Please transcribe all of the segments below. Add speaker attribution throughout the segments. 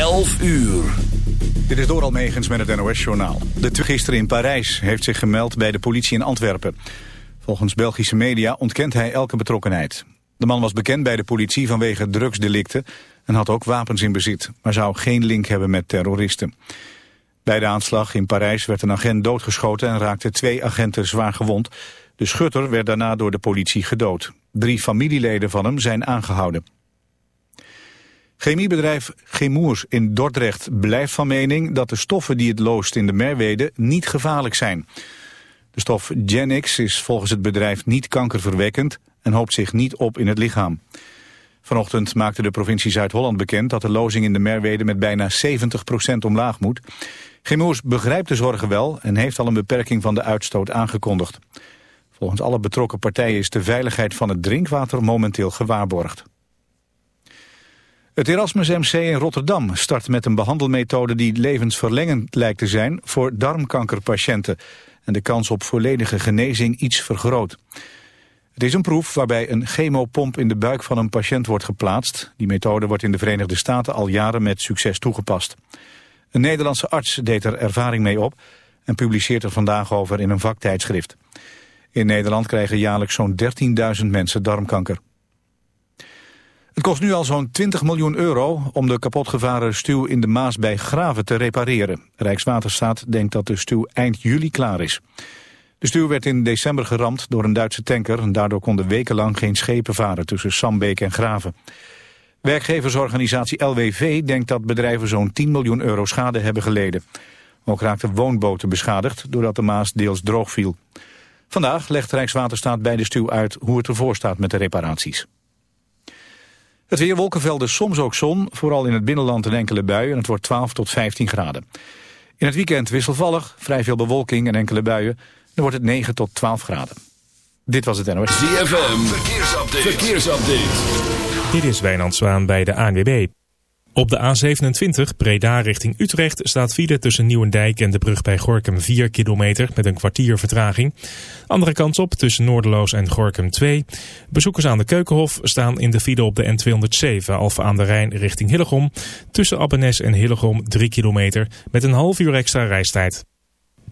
Speaker 1: 11 uur.
Speaker 2: Dit is door Almegens met het NOS-journaal. De gisteren in Parijs heeft zich gemeld bij de politie in Antwerpen. Volgens Belgische media ontkent hij elke betrokkenheid. De man was bekend bij de politie vanwege drugsdelicten... en had ook wapens in bezit, maar zou geen link hebben met terroristen. Bij de aanslag in Parijs werd een agent doodgeschoten... en raakten twee agenten zwaar gewond. De schutter werd daarna door de politie gedood. Drie familieleden van hem zijn aangehouden. Chemiebedrijf Chemours in Dordrecht blijft van mening dat de stoffen die het loost in de Merwede niet gevaarlijk zijn. De stof Genix is volgens het bedrijf niet kankerverwekkend en hoopt zich niet op in het lichaam. Vanochtend maakte de provincie Zuid-Holland bekend dat de lozing in de Merwede met bijna 70% omlaag moet. Chemours begrijpt de zorgen wel en heeft al een beperking van de uitstoot aangekondigd. Volgens alle betrokken partijen is de veiligheid van het drinkwater momenteel gewaarborgd. Het Erasmus MC in Rotterdam start met een behandelmethode die levensverlengend lijkt te zijn voor darmkankerpatiënten en de kans op volledige genezing iets vergroot. Het is een proef waarbij een chemopomp in de buik van een patiënt wordt geplaatst. Die methode wordt in de Verenigde Staten al jaren met succes toegepast. Een Nederlandse arts deed er ervaring mee op en publiceert er vandaag over in een vaktijdschrift. In Nederland krijgen jaarlijks zo'n 13.000 mensen darmkanker. Het kost nu al zo'n 20 miljoen euro om de kapotgevaren stuw in de Maas bij Graven te repareren. Rijkswaterstaat denkt dat de stuw eind juli klaar is. De stuw werd in december geramd door een Duitse tanker... en daardoor konden wekenlang geen schepen varen tussen Sambeek en Graven. Werkgeversorganisatie LWV denkt dat bedrijven zo'n 10 miljoen euro schade hebben geleden. Ook raakten woonboten beschadigd doordat de Maas deels droog viel. Vandaag legt Rijkswaterstaat bij de stuw uit hoe het ervoor staat met de reparaties. Het weer wolkenvelden, soms ook zon, vooral in het binnenland een enkele bui en het wordt 12 tot 15 graden. In het weekend wisselvallig, vrij veel bewolking en enkele buien, dan wordt het 9 tot 12 graden. Dit was het NOS.
Speaker 1: ZFM, verkeersupdate. verkeersupdate.
Speaker 3: Dit is Wijnand Zwaan bij de ANWB. Op de A27 Breda richting Utrecht staat file tussen Nieuwendijk en de brug bij Gorkum 4 kilometer met een kwartier vertraging. Andere kant op tussen Noorderloos en Gorkum 2. Bezoekers aan de Keukenhof staan in de file op de N207 Alfa aan de Rijn richting Hillegom. Tussen Abbenes en Hillegom 3 kilometer met een half uur extra reistijd.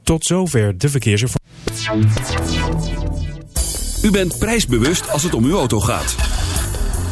Speaker 3: Tot zover de verkeersinformatie.
Speaker 1: U bent prijsbewust als het om uw auto gaat.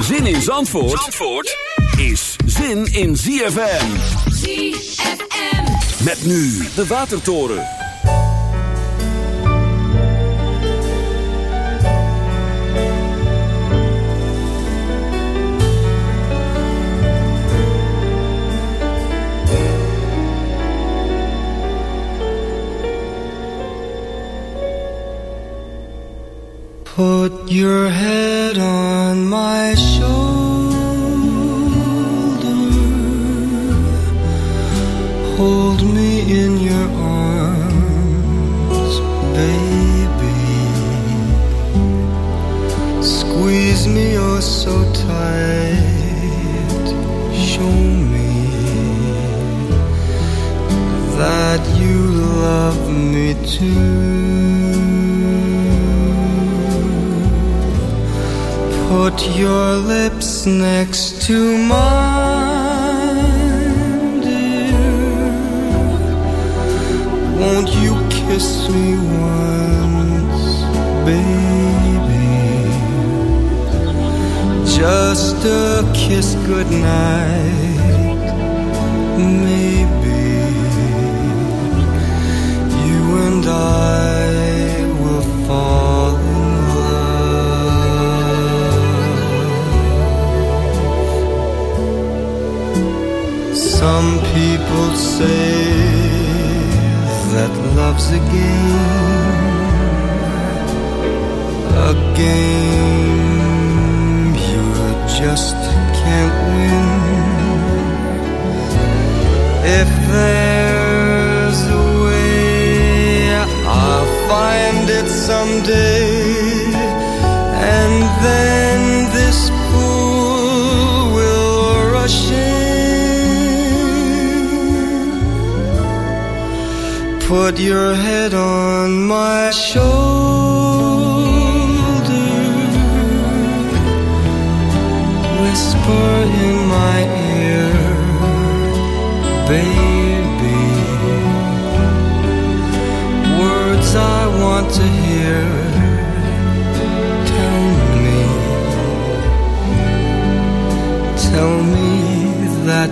Speaker 1: Zin in Zandvoort, Zandvoort is zin in ZFM.
Speaker 4: ZFM.
Speaker 1: Met nu de Watertoren.
Speaker 5: Put your head on my shoulder. Too. Put your lips next to mine, dear. Won't you kiss me once, baby? Just a kiss goodnight, maybe. Some people say that love's a game, a game you just can't win. If there find it someday, and then this pool will rush in. Put your head on my shoulder, whisper in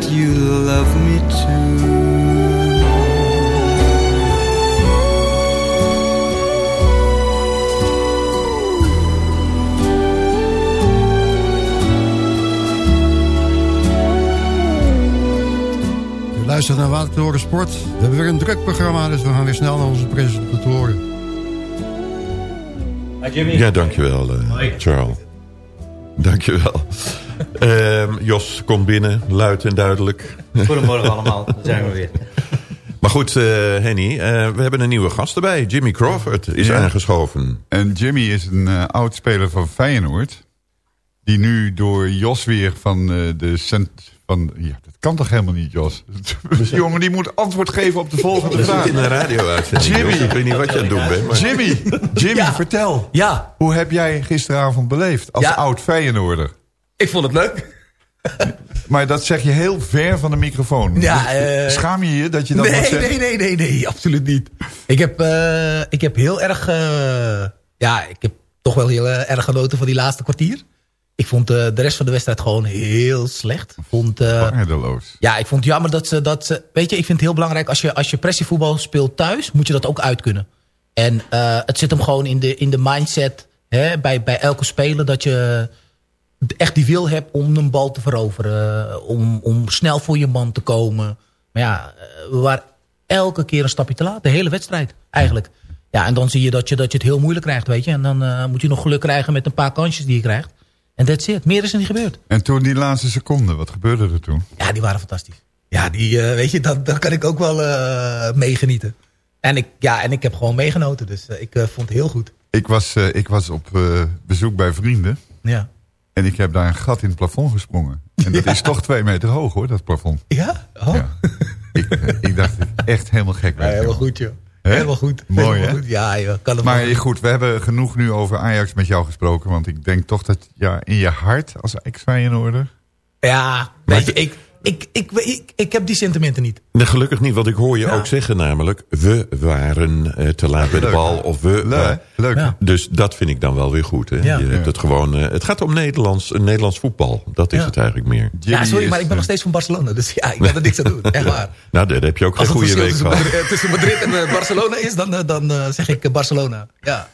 Speaker 5: that you love me too.
Speaker 6: U luistert naar Watertoren Sport. We hebben weer een druk programma, dus we gaan weer snel naar onze presentatoren.
Speaker 7: Ja, dankjewel, eh Charles. Dankjewel. Ehm Jos komt binnen, luid en duidelijk.
Speaker 8: Goedemorgen allemaal, daar zijn we weer.
Speaker 7: Maar goed, eh, Henny, eh, we hebben een nieuwe gast erbij. Jimmy Crawford is
Speaker 9: Ja.
Speaker 7: aangeschoven.
Speaker 9: En Jimmy is een eh, oud-speler van Feyenoord. Die nu door Jos weer van eh, de cent... Van, ja, dat kan toch helemaal niet, Jos? Die jongen die moet antwoord geven op de volgende vraag.
Speaker 7: in een radio-uitzending.
Speaker 9: Jimmy.
Speaker 7: Ik weet niet wat je aan het doen bent. Maar...
Speaker 9: Jimmy, Jimmy, vertel.
Speaker 8: Ja,
Speaker 9: Hoe heb jij gisteravond beleefd als
Speaker 8: Ja.
Speaker 9: oud Feyenoorder?
Speaker 8: Ik vond het leuk.
Speaker 9: Maar dat zeg je heel ver van de microfoon.
Speaker 8: Ja, eh,
Speaker 9: Schaam je je dat je dat moet
Speaker 8: Nee,
Speaker 9: zeggen?
Speaker 8: nee, nee, nee, nee, absoluut niet. Ik heb, eh, ik heb heel erg, eh, ja, ik heb toch wel heel erg genoten van die laatste kwartier. Ik vond de rest van de wedstrijd gewoon heel slecht. Ik Vond,
Speaker 9: Waardeloos.
Speaker 8: ja, ik vond jammer dat ze, dat ze... Weet je, ik vind het heel belangrijk... als je, als je pressievoetbal speelt thuis... moet je dat ook uitkunnen. En eh, het zit hem gewoon in de, in de mindset... Hè, bij, bij elke speler... dat je echt die wil hebt om een bal te veroveren. Om, om snel voor je man te komen. Maar ja, eh, we waren elke keer een stapje te laat. De hele wedstrijd, eigenlijk. Ja, en dan zie je dat je, dat je het heel moeilijk krijgt, weet je. En dan eh, moet je nog geluk krijgen met een paar kansjes die je krijgt. En that's it. Meer is er niet gebeurd.
Speaker 9: En toen die laatste seconde, wat gebeurde er toen?
Speaker 8: Ja, die waren fantastisch. Ja, die, eh, weet je, dat, dat kan ik ook wel meegenieten. En ik, ja, en ik heb gewoon meegenoten, dus ik vond het heel goed.
Speaker 9: Ik was, ik was op bezoek bij vrienden.
Speaker 8: Ja.
Speaker 9: En ik heb daar een gat in het plafond gesprongen. En dat is toch twee meter hoog hoor, dat plafond.
Speaker 8: Ja? Oh.
Speaker 9: Ja. ik, eh, ik dacht echt helemaal gek
Speaker 8: Ja, helemaal goed, joh.
Speaker 9: Hè?
Speaker 8: Helemaal goed.
Speaker 9: Mooi,
Speaker 8: Helemaal
Speaker 9: hè?
Speaker 8: goed. Ja, joh. Kan het
Speaker 9: Maar goed, we hebben genoeg nu over Ajax met jou gesproken. Want ik denk toch dat ja, in je hart als ex-Feyenoorder...
Speaker 8: Ja, weet je, ik, ik, ik, ik, ik heb die sentimenten niet.
Speaker 7: Nee, gelukkig niet, want ik hoor je
Speaker 8: Ja.
Speaker 7: ook zeggen namelijk... we waren eh, te laat bij de bal of we...
Speaker 9: Leuk,
Speaker 7: wa-
Speaker 9: leuk.
Speaker 8: Ja.
Speaker 7: Dus dat vind ik dan wel weer goed. Hè?
Speaker 8: Ja.
Speaker 7: Je hebt het, gewoon, eh, het gaat om Nederlands, eh, Nederlands voetbal. Dat is
Speaker 8: Ja.
Speaker 7: het eigenlijk meer.
Speaker 8: Ja, sorry, maar ik ben nog steeds van Barcelona. Dus ja, ik kan er niks aan doen. Echt waar.
Speaker 7: Nou, daar heb je ook geen
Speaker 8: Als
Speaker 7: goede week.
Speaker 8: Madrid, tussen Madrid en Barcelona is, dan, dan eh, zeg ik Barcelona. Ja.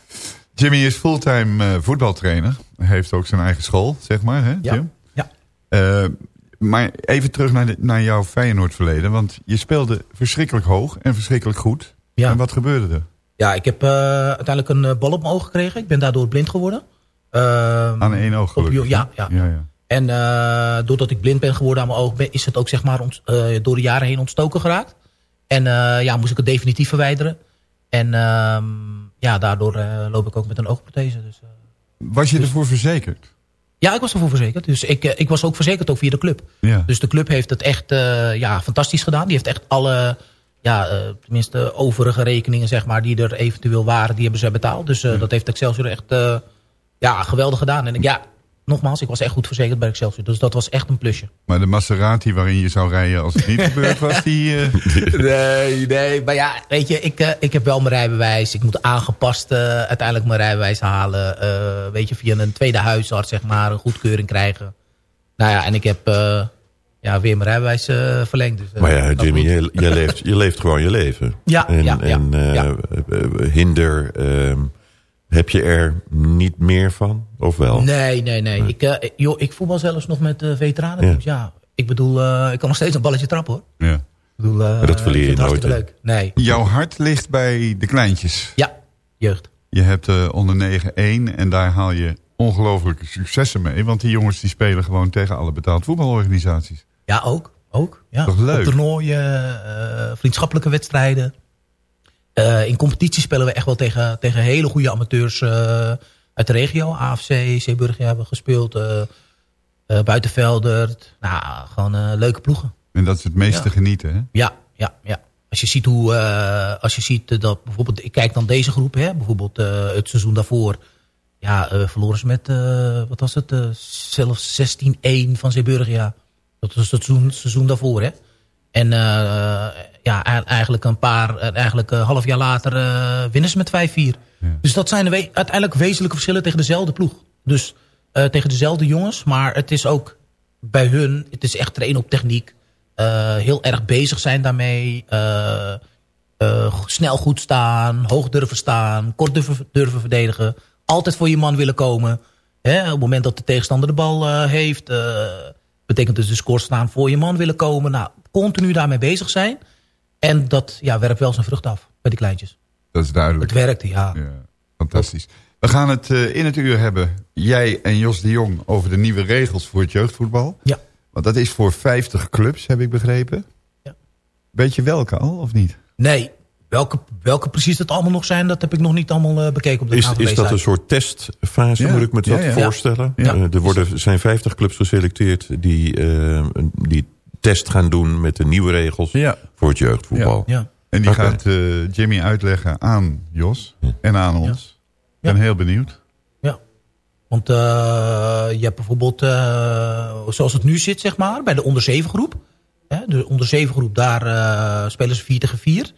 Speaker 9: Jimmy is fulltime eh, voetbaltrainer. Hij heeft ook zijn eigen school, zeg maar. Hè,
Speaker 8: Ja.
Speaker 9: Jim?
Speaker 8: Ja.
Speaker 9: Eh, maar even terug naar, de- naar jouw Feyenoord verleden. Want je speelde verschrikkelijk hoog en verschrikkelijk goed.
Speaker 8: Ja.
Speaker 9: En wat gebeurde er?
Speaker 8: Ja, ik heb eh, uiteindelijk een eh, bal op mijn oog gekregen. Ik ben daardoor blind geworden. Ehm,
Speaker 9: Aan één oog gelukkig.
Speaker 8: op- ja, ja.
Speaker 9: ja, ja.
Speaker 8: En eh, doordat ik blind ben geworden aan mijn oog... ben- is het ook zeg maar ont- door de jaren heen ontstoken geraakt. En ja, moest ik het definitief verwijderen. En ehm, ja, daardoor loop ik ook met een oogprothese. Dus.
Speaker 9: Was je ervoor verzekerd?
Speaker 8: Ja, ik was ervoor verzekerd. Dus ik, eh, ik was ook verzekerd ook via de club.
Speaker 9: Ja.
Speaker 8: Dus de club heeft het echt eh, ja, fantastisch gedaan. Die heeft echt alle, ja, eh, tenminste overige rekeningen zeg maar, die er eventueel waren, die hebben ze betaald. Dus eh, dat heeft Excelsior echt ja, geweldig gedaan. En ik, ja, nogmaals, ik was echt goed verzekerd bij Excelsior. Dus dat was echt een plusje.
Speaker 9: Maar de Maserati waarin je zou rijden als het niet gebeurd was, die... eh,
Speaker 8: Nee, nee. Maar ja, weet je, ik, eh, ik heb wel mijn rijbewijs. Ik moet aangepast eh, uiteindelijk mijn rijbewijs halen. eh, weet je, via een tweede huisarts zeg maar, een goedkeuring krijgen. Nou ja, en ik heb eh, ja, weer mijn rijbewijs verlengd. Dus,
Speaker 7: Maar ja, Jimmy, je, je, leeft, je leeft gewoon je leven.
Speaker 8: Ja,
Speaker 7: en,
Speaker 8: ja, ja,
Speaker 7: en
Speaker 8: ja.
Speaker 7: hinder, ehm, heb je er niet meer van? Of wel?
Speaker 8: Nee, nee, nee. Ik, eh, joh, ik voetbal zelfs nog met eh veteranen.
Speaker 7: Ja.
Speaker 8: Ja. ja, ik bedoel, eh, ik kan nog steeds een balletje trappen hoor.
Speaker 9: ja.
Speaker 8: bedoel, eh,
Speaker 7: Maar dat verleer
Speaker 8: ik
Speaker 7: je nooit,
Speaker 8: leuk. Nee.
Speaker 9: Jouw hart ligt bij de kleintjes.
Speaker 8: Ja, jeugd.
Speaker 9: Je hebt eh, onder 9-1 en daar haal je ongelofelijke successen mee. Want die jongens die spelen gewoon tegen alle betaald voetbalorganisaties.
Speaker 8: Ja, ook. ook ja.
Speaker 9: Toch leuk?
Speaker 8: Op toernooien, eh, vriendschappelijke wedstrijden. Eh, in competitie spelen we echt wel tegen, tegen hele goede amateurs eh, uit de regio. AFC, Zeeburgia hebben we gespeeld. eh eh, Buitenvelder. Nou, gewoon leuke ploegen.
Speaker 9: En dat is het meeste
Speaker 8: Ja.
Speaker 9: genieten, hè?
Speaker 8: Ja, ja, ja. Als je ziet hoe, als je ziet dat bijvoorbeeld, ik kijk dan deze groep, hè, bijvoorbeeld het seizoen daarvoor, ja, verloren ze met, wat was het, zelfs 16-1 van Zeeburgia. Dat was het seizoen, seizoen daarvoor, hè. En eh, ja, e- eigenlijk een paar, eh, eigenlijk een half jaar later eh, winnen ze met 5-4. Dus dat zijn we- uiteindelijk wezenlijke verschillen tegen dezelfde ploeg. Dus eh, tegen dezelfde jongens, maar het is ook bij hun, het is echt trainen op techniek. eh, heel erg bezig zijn daarmee. eh, eh, snel goed staan, hoog durven staan, kort durven, durven verdedigen. Altijd voor je man willen komen. Hè, op het moment dat de tegenstander de bal eh, heeft, eh, betekent dus de score staan voor je man willen komen. Nou, continu daarmee bezig zijn. En dat ja, werpt wel zijn vrucht af bij die kleintjes.
Speaker 9: Dat is duidelijk.
Speaker 8: Het werkt, ja.
Speaker 9: Ja, fantastisch. We gaan het eh, in het uur hebben, jij en Jos de Jong... over de nieuwe regels voor het jeugdvoetbal.
Speaker 8: Ja.
Speaker 9: Want dat is voor 50 clubs, heb ik begrepen.
Speaker 8: Ja.
Speaker 9: Weet je welke al, of niet?
Speaker 8: Nee, welke, welke precies dat allemaal nog zijn, dat heb ik nog niet allemaal eh, bekeken op de
Speaker 7: Is, is dat een soort testfase,
Speaker 9: Ja,
Speaker 7: moet ik me dat
Speaker 9: ja, ja.
Speaker 7: voorstellen?
Speaker 9: Ja.
Speaker 7: Eh, er worden, zijn 50 clubs geselecteerd die eh, die test gaan doen met de nieuwe regels
Speaker 9: Ja.
Speaker 7: voor het jeugdvoetbal.
Speaker 8: Ja.
Speaker 9: En die gaat eh, Jimmy uitleggen aan Jos en aan ons. Ik ben heel benieuwd.
Speaker 8: Ja. Want eh, je hebt bijvoorbeeld, eh, zoals het nu zit, zeg maar, bij de onder 7 groep. Hè, de onder 7 groep, daar eh, spelen ze 4 tegen 4.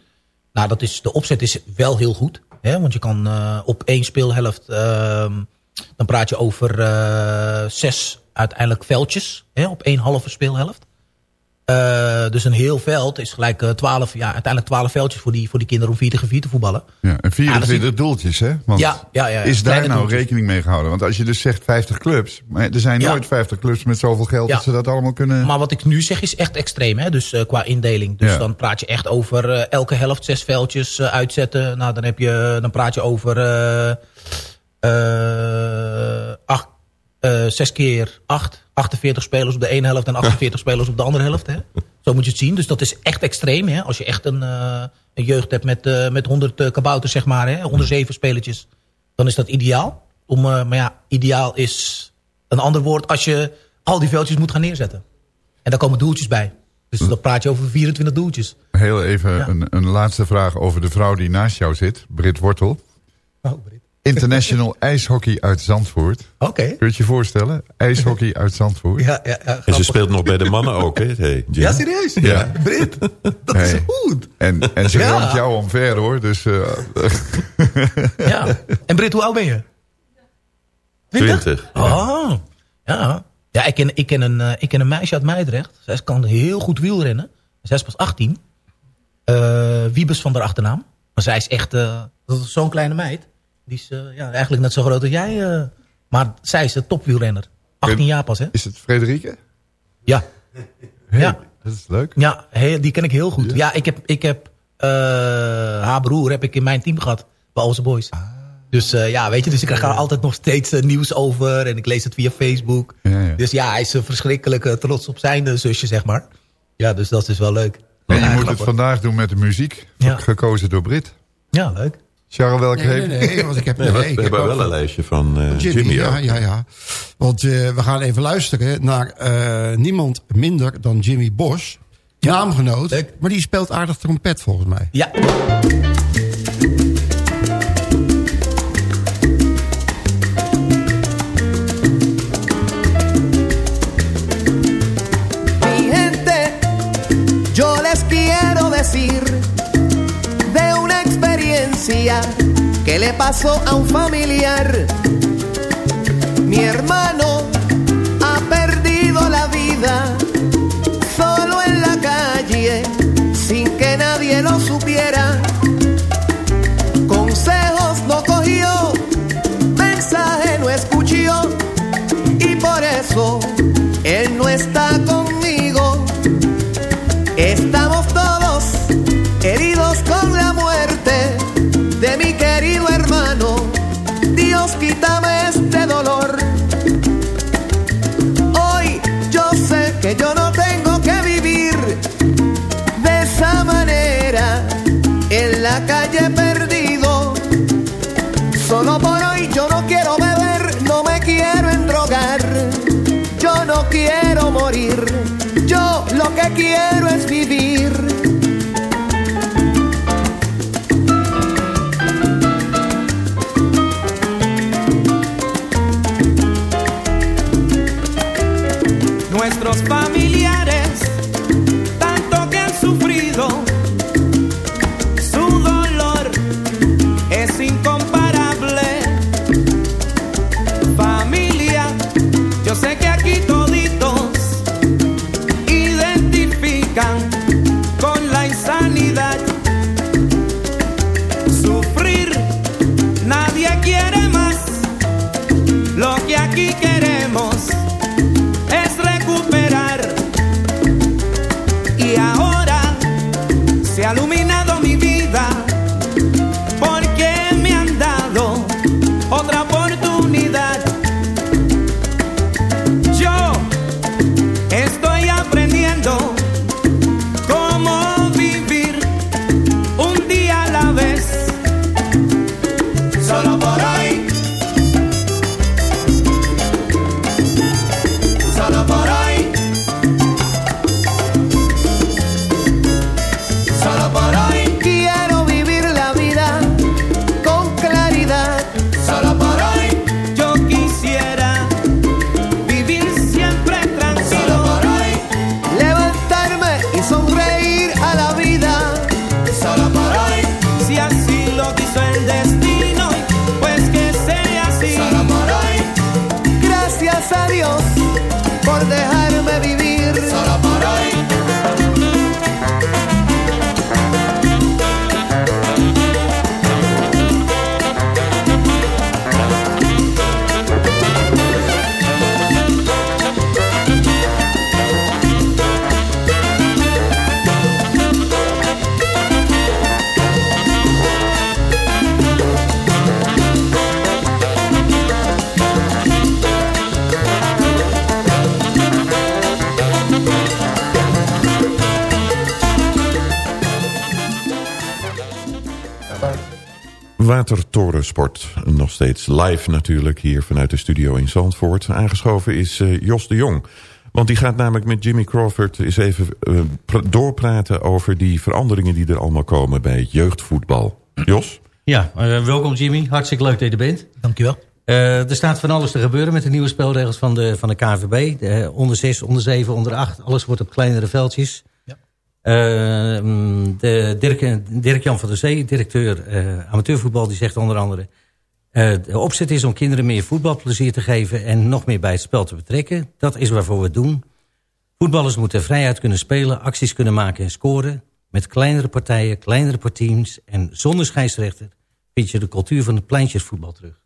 Speaker 8: Nou, dat is, de opzet is wel heel goed. Hè, want je kan eh, op één speelhelft, ehm, dan praat je over eh, zes uiteindelijk veldjes. Hè, op één halve speelhelft. Eh, dus een heel veld is gelijk eh, 12, ja, uiteindelijk 12 veldjes voor die, voor die kinderen om 4 tegen 4 te voetballen.
Speaker 9: Ja, en 24
Speaker 8: Ja, dat
Speaker 9: doeltjes, hè? Want
Speaker 8: Ja, ja, ja,
Speaker 9: is daar nou
Speaker 8: doeltjes.
Speaker 9: rekening mee gehouden? Want als je dus zegt 50 clubs... maar er zijn nooit 50 clubs met zoveel geld... Dat ze dat allemaal kunnen...
Speaker 8: Maar wat ik nu zeg is echt extreem, hè? Dus eh, qua indeling. Dus dan praat je echt over eh, elke helft zes veldjes eh, uitzetten. Nou, dan, heb je, dan praat je over eh, eh, acht, eh, zes keer acht. 48 spelers op de ene helft en 48 spelers op de andere helft. Hè? Zo moet je het zien. Dus dat is echt extreem. Hè? Als je echt een, eh, een jeugd hebt met, eh, met 100 eh, kabouters, zeg maar. Hè? Onder zeven spelertjes. Dan is dat ideaal. Om, maar ja, ideaal is een ander woord als je al die veldjes moet gaan neerzetten. En daar komen doeltjes bij. Dus dan praat je over 24 doeltjes.
Speaker 9: Heel even
Speaker 8: Ja.
Speaker 9: een, een laatste vraag over de vrouw die naast jou zit. Brit Wortel.
Speaker 8: Oh,
Speaker 9: International ijshockey uit Zandvoort.
Speaker 8: Oké.
Speaker 9: Kun je het je voorstellen? Ijshockey uit Zandvoort.
Speaker 8: Ja, ja, ja,
Speaker 7: En ze speelt nog bij de mannen ook, hè? Hey,
Speaker 8: ja, serieus?
Speaker 9: Ja.
Speaker 8: Brit, dat
Speaker 9: Hey.
Speaker 8: is goed.
Speaker 9: En, en ze
Speaker 8: Ja.
Speaker 9: ramt jou omver hoor. Dus eh,
Speaker 8: Ja. En Brit, hoe oud ben je?
Speaker 7: 20.
Speaker 8: Oh, ja. Ja, ik ken, ik, ken een, eh, ik ken een meisje uit Meidrecht. Zij kan heel goed wielrennen. Zij is pas 18. Eh Wiebes van haar achternaam. Maar zij is echt eh, dat is zo'n kleine meid. Die is eh, ja, eigenlijk net zo groot als jij. eh. maar zij is een topwielrenner. 18 jaar pas, hè?
Speaker 9: is het Frederike?
Speaker 8: Ja.
Speaker 9: Hey,
Speaker 8: Ja.
Speaker 9: Dat is leuk.
Speaker 8: Ja, heel, die ken ik heel goed. Ja, ik heb, ik heb eh, haar broer heb ik in mijn team gehad. Bij Onze Boys. Dus eh, ja, weet je, dus ik krijg altijd nog steeds nieuws over. En ik lees het via Facebook.
Speaker 9: Ja, ja.
Speaker 8: Dus ja, hij is eh, verschrikkelijk trots op zijn zusje, zeg maar. Ja, dus dat is wel leuk.
Speaker 9: En je moet het vandaag doen met de muziek.
Speaker 8: Ja.
Speaker 9: Gekozen door Brit.
Speaker 8: Ja, leuk.
Speaker 9: Charles, welke
Speaker 6: Nee,
Speaker 9: heeft...
Speaker 6: nee, nee, want ik heb,
Speaker 7: Nee,
Speaker 6: nee,
Speaker 7: we,
Speaker 6: ik
Speaker 7: we
Speaker 6: heb
Speaker 7: hebben wel een lijstje van eh,
Speaker 6: Jimmy,
Speaker 7: Jimmy.
Speaker 6: ja, ja, ja. Want eh, we gaan even luisteren naar eh, niemand minder dan Jimmy Bosch. Naamgenoot,
Speaker 8: leuk.
Speaker 6: maar die speelt aardig trompet volgens mij.
Speaker 8: Ja.
Speaker 10: Mi gente, yo les quiero decir experiencia que le pasó a un familiar. Mi hermano quiero morir, yo lo que quiero es vivir.
Speaker 7: Watertorensport. Nog steeds live natuurlijk hier vanuit de studio in Zandvoort. Aangeschoven is eh, Jos de Jong. Want die gaat namelijk met Jimmy Crawford eens even eh, pr- doorpraten... over die veranderingen die er allemaal komen bij jeugdvoetbal. Jos?
Speaker 11: Ja, eh, welkom Jimmy. Hartstikke leuk dat je er bent.
Speaker 8: Dankjewel.
Speaker 11: Eh er staat van alles te gebeuren met de nieuwe spelregels van de, van de KVB. De, onder 6, onder 7, onder 8. Alles wordt op kleinere veldjes. Eh, mm, Dirk, Dirk-Jan van der Zee, directeur eh, amateurvoetbal, die zegt onder andere... eh, de opzet is om kinderen meer voetbalplezier te geven... en nog meer bij het spel te betrekken. Dat is waarvoor we het doen. Voetballers moeten vrijheid kunnen spelen, acties kunnen maken en scoren. Met kleinere partijen, kleinere teams en zonder scheidsrechter... vind je de cultuur van het pleintjesvoetbal terug.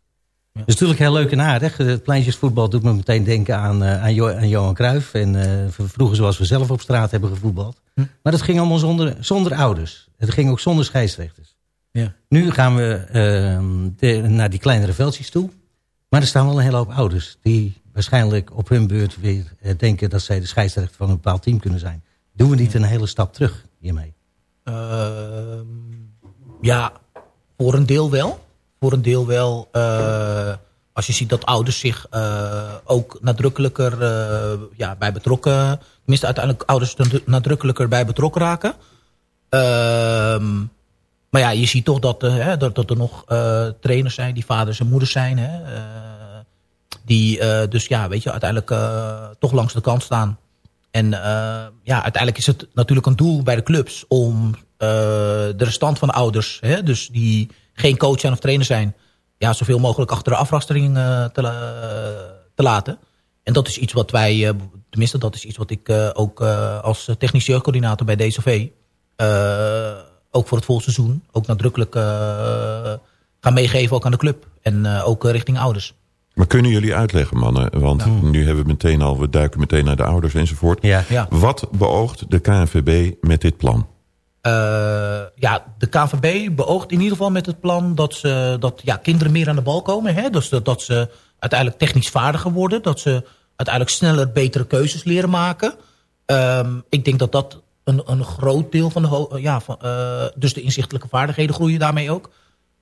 Speaker 11: Dat is natuurlijk heel leuk en aardig. Het pleintjesvoetbal doet me meteen denken aan, eh, aan, Jo- aan Johan Cruijff. En eh, vroeger zoals we zelf op straat hebben gevoetbald. Maar dat ging allemaal zonder, zonder ouders. Het ging ook zonder scheidsrechters.
Speaker 8: Ja.
Speaker 11: Nu gaan we eh, de- naar die kleinere veldjes toe. Maar er staan wel een hele hoop ouders... die waarschijnlijk op hun beurt weer eh, denken... dat zij de scheidsrechter van een bepaald team kunnen zijn. Doen we niet een hele stap terug hiermee?
Speaker 8: Ehm, ja, voor een deel wel. Voor een deel wel. eh, als je ziet dat ouders zich eh, ook nadrukkelijker eh, ja, bij betrokken... tenminste uiteindelijk ouders er nadrukkelijker bij betrokken raken. Ehm, maar ja, je ziet toch dat, hè, dat, dat er nog trainers zijn die vaders en moeders zijn. Hè, die dus ja, weet je, uiteindelijk toch langs de kant staan. En ja, uiteindelijk is het natuurlijk een doel bij de clubs om de restant van de ouders, hè, dus die geen coach zijn of trainer zijn, ja, zoveel mogelijk achter de afrastering eh, te, te laten. En dat is iets wat wij, eh, tenminste dat is iets wat ik eh, ook eh, als technisch jeugdcoördinator bij DCV, eh, ook voor het volseizoen, ook nadrukkelijk eh gaan meegeven ook aan de club. En eh, ook richting ouders.
Speaker 7: Maar kunnen jullie uitleggen, mannen? Want nu hebben we meteen al, we duiken meteen naar de ouders enzovoort.
Speaker 11: Ja.
Speaker 8: Ja.
Speaker 7: Wat beoogt de KNVB met dit plan?
Speaker 8: Eh, ja, de KNVB beoogt in ieder geval met het plan dat, ze, dat ja, kinderen meer aan de bal komen. Hè? Dus dat, dat ze uiteindelijk technisch vaardiger worden. Dat ze uiteindelijk sneller betere keuzes leren maken. Ehm, ik denk dat dat een, een groot deel van de... Ja, van, eh, dus de inzichtelijke vaardigheden groeien daarmee ook.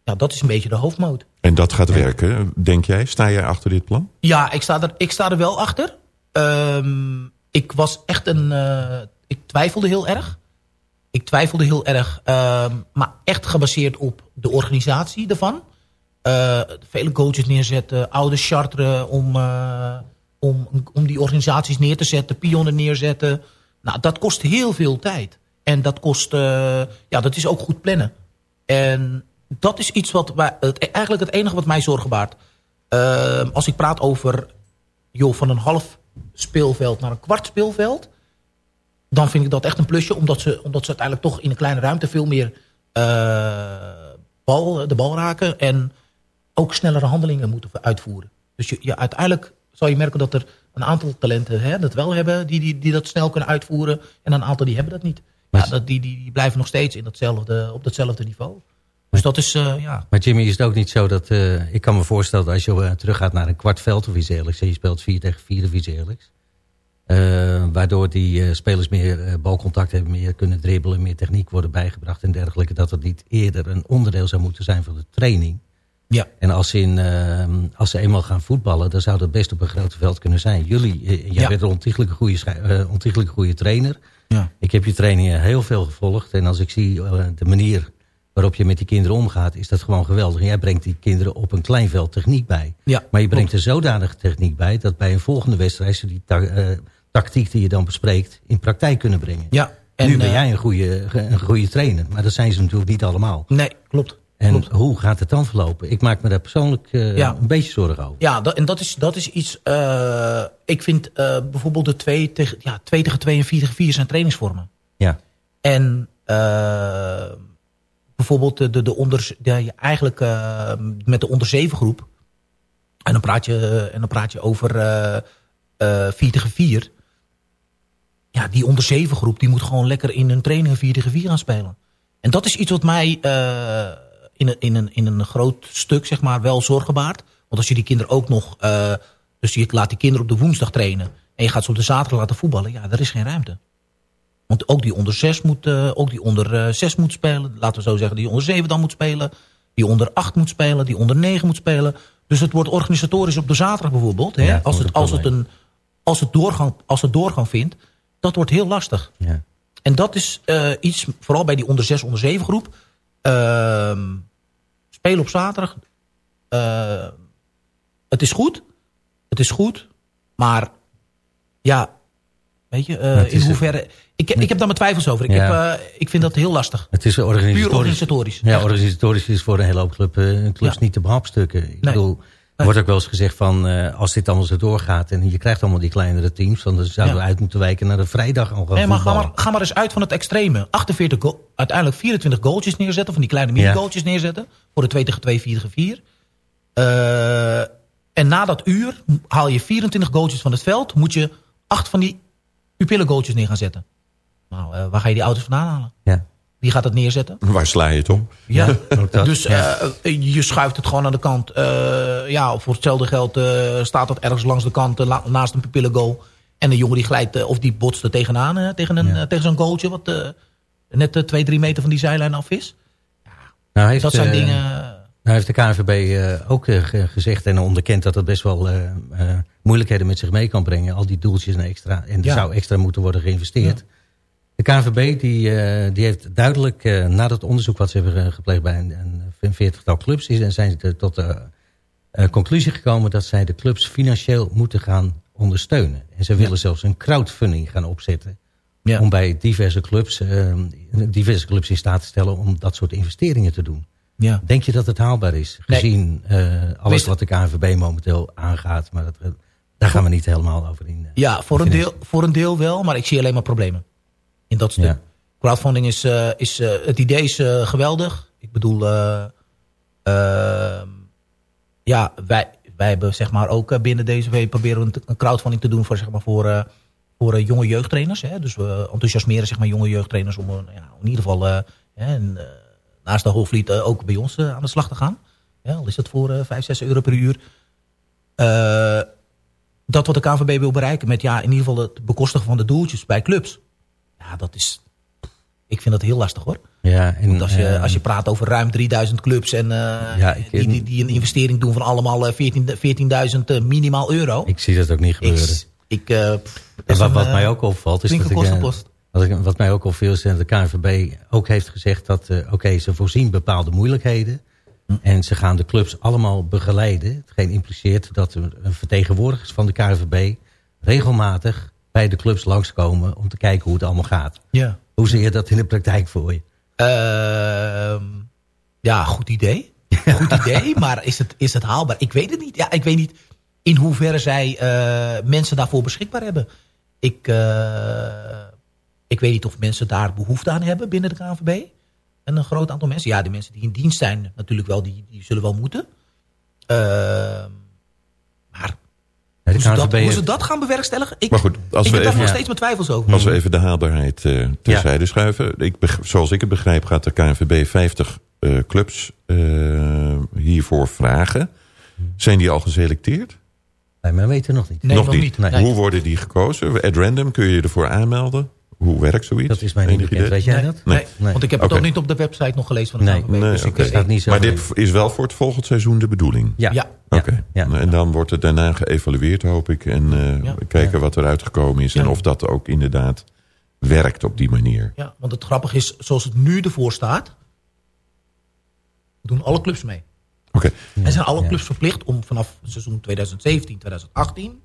Speaker 8: Ja, dat is een beetje de hoofdmoot.
Speaker 7: En dat gaat werken, denk jij? Sta jij achter dit plan?
Speaker 8: Ja, ik sta er, ik sta er wel achter. Ehm, ik was echt een... eh, ik twijfelde heel erg. Ik twijfelde heel erg, ehm, maar echt gebaseerd op de organisatie ervan. Eh, vele coaches neerzetten, oude charteren om, eh, om, om die organisaties neer te zetten, pionnen neerzetten. Nou, dat kost heel veel tijd. En dat kost, eh, ja, dat is ook goed plannen. En dat is iets wat, wij- eigenlijk het enige wat mij zorgen baart. Ehm, als ik praat over joh, van een half speelveld naar een kwart speelveld... dan vind ik dat echt een plusje. Omdat ze, omdat ze uiteindelijk toch in een kleine ruimte veel meer eh, bal, de bal raken... en ook snellere handelingen moeten uitvoeren. Dus je, je, uiteindelijk zal je merken dat er een aantal talenten hè, dat wel hebben... Die, die, die dat snel kunnen uitvoeren. En een aantal die hebben dat niet. Ja, dat, die, die, die blijven nog steeds in datzelfde, op datzelfde niveau. Dus dat is, eh, ja...
Speaker 11: Maar Jimmy, is het ook niet zo dat... eh, ik kan me voorstellen dat als je eh, teruggaat naar een kwartveld of iets dergelijks... en je speelt 4 tegen 4 of iets dergelijks... eh, waardoor die eh, spelers meer eh, balcontact hebben... meer kunnen dribbelen, meer techniek worden bijgebracht en dergelijke... dat het niet eerder een onderdeel zou moeten zijn van de training.
Speaker 8: Ja.
Speaker 11: En als, ze in, als ze eenmaal gaan voetballen... dan zou dat best op een groot veld kunnen zijn. Jullie, jij
Speaker 8: Ja.
Speaker 11: bent een ontiegelijke goede, ontiegelijke goede trainer...
Speaker 8: Ja.
Speaker 11: Ik heb je trainingen heel veel gevolgd. En als ik zie de manier waarop je met die kinderen omgaat... is dat gewoon geweldig. En jij brengt die kinderen op een klein veld techniek bij.
Speaker 8: Ja,
Speaker 11: maar je brengt er zodanig techniek bij... dat bij een volgende wedstrijd ze die tactiek die je dan bespreekt... in praktijk kunnen brengen.
Speaker 8: Ja, en,
Speaker 11: nu ben
Speaker 8: eh,
Speaker 11: jij een goede, een goede trainer. Maar dat zijn ze natuurlijk niet allemaal.
Speaker 8: Nee, klopt.
Speaker 11: En
Speaker 8: klopt.
Speaker 11: hoe gaat het dan verlopen? Ik maak me daar persoonlijk eh,
Speaker 8: Ja.
Speaker 11: een beetje zorgen over.
Speaker 8: Ja, dat, en dat is, dat is iets... eh, ik vind bijvoorbeeld de 2 tegen, ja, 2 tegen 2 en 4 tegen 4 zijn trainingsvormen.
Speaker 11: Ja.
Speaker 8: En bijvoorbeeld de, de, de onder, de, eigenlijk met de onder 7 groep... En dan praat je, en dan praat je over eh eh 4 tegen 4. Ja, die onder 7 groep die moet gewoon lekker in hun trainingen 4 tegen 4 gaan spelen. En dat is iets wat mij eh, in, een, in, een, in een groot stuk zeg maar, wel zorgen baart. Want als je die kinderen ook nog... eh, dus je laat die kinderen op de woensdag trainen... en je gaat ze op de zaterdag laten voetballen... ja, er is geen ruimte. Want ook die onder 6 moet, eh, ook die onder 6 moet spelen. Laten we zo zeggen, die onder 7 dan moet spelen. Die onder 8 moet spelen, die onder 9 moet spelen. Dus het wordt organisatorisch op de zaterdag bijvoorbeeld. Hè,
Speaker 11: Ja,
Speaker 8: als, het, als, het een, als, het doorgang, als het doorgang vindt, dat wordt heel lastig.
Speaker 11: Ja.
Speaker 8: En dat is eh, iets, vooral bij die onder 6, onder 7 groep. Ehm, spelen op zaterdag. eh, het is goed. Het is goed. Maar ja, weet je, eh, in hoeverre... Ik, ik heb daar mijn twijfels over. Ik,
Speaker 11: Ja.
Speaker 8: heb, ik vind dat heel lastig.
Speaker 11: Het is organisatorisch.
Speaker 8: Puur organisatorisch.
Speaker 11: Ja,
Speaker 8: Echt.
Speaker 11: organisatorisch is voor een hele hoop club, clubs
Speaker 8: Ja.
Speaker 11: niet te behapstukken. Ik
Speaker 8: Nee.
Speaker 11: bedoel, er wordt ook wel eens gezegd van... eh, als dit allemaal zo doorgaat en je krijgt allemaal die kleinere teams... dan zouden we
Speaker 8: Ja.
Speaker 11: uit moeten wijken naar de vrijdag al
Speaker 8: Nee, maar ga, maar ga maar eens uit van het extreme. 48 goal, uiteindelijk 24 goaltjes neerzetten. Van die kleine mini-goaltjes neerzetten. Voor de 2 tegen 2, 4 tegen 4. Eh, en na dat uur haal je 24 goaltjes van het veld. Moet je 8 van die pupillen goaltjes neer gaan zetten. Nou, eh, waar ga je die auto's vandaan halen?
Speaker 11: Ja.
Speaker 8: Wie gaat dat neerzetten?
Speaker 7: Waar sla je het om?
Speaker 8: Ja, dus
Speaker 11: Ja.
Speaker 8: eh, je schuift het gewoon aan de kant. Eh, ja, voor hetzelfde geld eh, staat dat ergens langs de kant eh, naast een pupillengoal. En een jongen die glijdt eh, of die botst er tegenaan eh, tegen, een,
Speaker 11: Ja.
Speaker 8: eh, tegen zo'n goaltje wat eh, net eh, twee, drie meter van die zijlijn af is.
Speaker 11: Nou, heeft,
Speaker 8: dat zijn
Speaker 11: eh,
Speaker 8: dingen...
Speaker 11: Nou heeft de KNVB eh, ook eh, ge- gezegd en onderkend dat dat best wel eh, eh, moeilijkheden met zich mee kan brengen. Al die doeltjes en extra. En er
Speaker 8: Ja.
Speaker 11: zou extra moeten worden geïnvesteerd. De KNVB die, eh, die heeft duidelijk, eh, na dat onderzoek wat ze hebben eh, gepleegd bij een, een veertigtal clubs, is, en zijn ze tot de conclusie gekomen dat zij de clubs financieel moeten gaan ondersteunen. En ze willen zelfs een crowdfunding gaan opzetten.
Speaker 8: Ja.
Speaker 11: Om bij diverse clubs, diverse clubs in staat te stellen om dat soort investeringen te doen.
Speaker 8: Ja.
Speaker 11: Denk je dat het haalbaar is? Gezien alles wat de KNVB momenteel aangaat. Maar dat, daar gaan we niet helemaal over in.
Speaker 8: Ja, voor een, deel, voor een deel wel, maar ik zie alleen maar problemen. In dat stuk.
Speaker 11: Ja.
Speaker 8: Crowdfunding is, eh, is eh, het idee is eh, geweldig. Ik bedoel, eh, ehm, ja, wij, wij hebben zeg maar ook binnen deze week proberen we een- crowdfunding te doen voor zeg maar voor, voor jonge jeugdtrainers. Hè. Dus we enthousiasmeren zeg maar, jonge jeugdtrainers om eh, ja, in ieder geval hè, en, naast de hoofdvliet ook bij ons aan de slag te gaan. Ja, al is het voor eh 5, 6 euro per uur. Dat wat de KVB wil bereiken met ja, in ieder geval het bekostigen van de doeltjes bij clubs. Ja, dat is... Ik vind dat heel lastig hoor.
Speaker 11: Ja, en,
Speaker 8: Want als je,
Speaker 11: eh,
Speaker 8: als je praat over ruim 3000 clubs en eh,
Speaker 11: Ja, ik-
Speaker 8: die, die, die een investering doen van allemaal eh, 14 14.000 eh, minimaal euro.
Speaker 11: Ik zie dat ook niet gebeuren.
Speaker 8: Ik,
Speaker 11: En wat, wat mij ook opvalt is dat ik, wat, ik, wat mij ook opviel is dat de KNVB ook heeft gezegd dat oké, ze voorzien bepaalde moeilijkheden.
Speaker 8: Hm.
Speaker 11: En ze gaan de clubs allemaal begeleiden. Hetgeen impliceert dat er een vertegenwoordigers van de KNVB regelmatig bij de clubs langskomen om te kijken hoe het allemaal gaat.
Speaker 8: Ja.
Speaker 11: Hoe zie je dat in de praktijk voor je?
Speaker 8: Ehm, ja, goed idee. Goed idee, maar is het, is het haalbaar? Ik weet het niet. Ja, ik weet niet in hoeverre zij eh, mensen daarvoor beschikbaar hebben. Ik, eh, ik weet niet of mensen daar behoefte aan hebben binnen de KNVB. En een groot aantal mensen. Ja, de mensen die in dienst zijn natuurlijk wel, die, die zullen wel moeten. Ehm,
Speaker 11: de
Speaker 8: hoe, ze dat, ze gaan bewerkstelligen, ik,
Speaker 7: Maar goed, als
Speaker 8: ik
Speaker 7: we
Speaker 8: heb daar
Speaker 7: even-
Speaker 8: nog
Speaker 7: Ja.
Speaker 8: steeds mijn twijfels over.
Speaker 7: Als we even de haalbaarheid eh terzijde schuiven. Ik, zoals ik het begrijp gaat de KNVB 50 eh, clubs eh, hiervoor vragen. Zijn die al geselecteerd?
Speaker 11: Nee, maar weten nog niet.
Speaker 7: nog niet.
Speaker 11: Nee.
Speaker 7: Hoe worden die gekozen? At random kun je je ervoor aanmelden? Hoe werkt zoiets?
Speaker 11: Dat is mij niet
Speaker 7: Enig
Speaker 11: bekend.
Speaker 7: idee?
Speaker 11: Weet jij
Speaker 8: Nee,
Speaker 11: dat?
Speaker 8: nee,
Speaker 11: Nee.
Speaker 8: want ik heb het ook niet op de website nog gelezen van de
Speaker 11: Nee.
Speaker 8: KNVB.
Speaker 7: Nee,
Speaker 8: dus ik,
Speaker 7: oké.
Speaker 8: eh,
Speaker 11: staat niet zo
Speaker 7: maar dit is wel voor het volgend seizoen de bedoeling?
Speaker 11: Ja.
Speaker 8: Ja.
Speaker 7: Oké.
Speaker 11: Ja.
Speaker 7: En dan wordt het daarna geëvalueerd, hoop ik. En eh,
Speaker 8: Ja.
Speaker 7: kijken wat eruit gekomen is. En of dat ook inderdaad werkt op die manier.
Speaker 8: Ja, want het grappige is, zoals het nu ervoor staat, doen alle clubs mee.
Speaker 7: Oké.
Speaker 8: En zijn alle
Speaker 11: Ja.
Speaker 8: clubs verplicht om vanaf seizoen 2017, 2018 eh,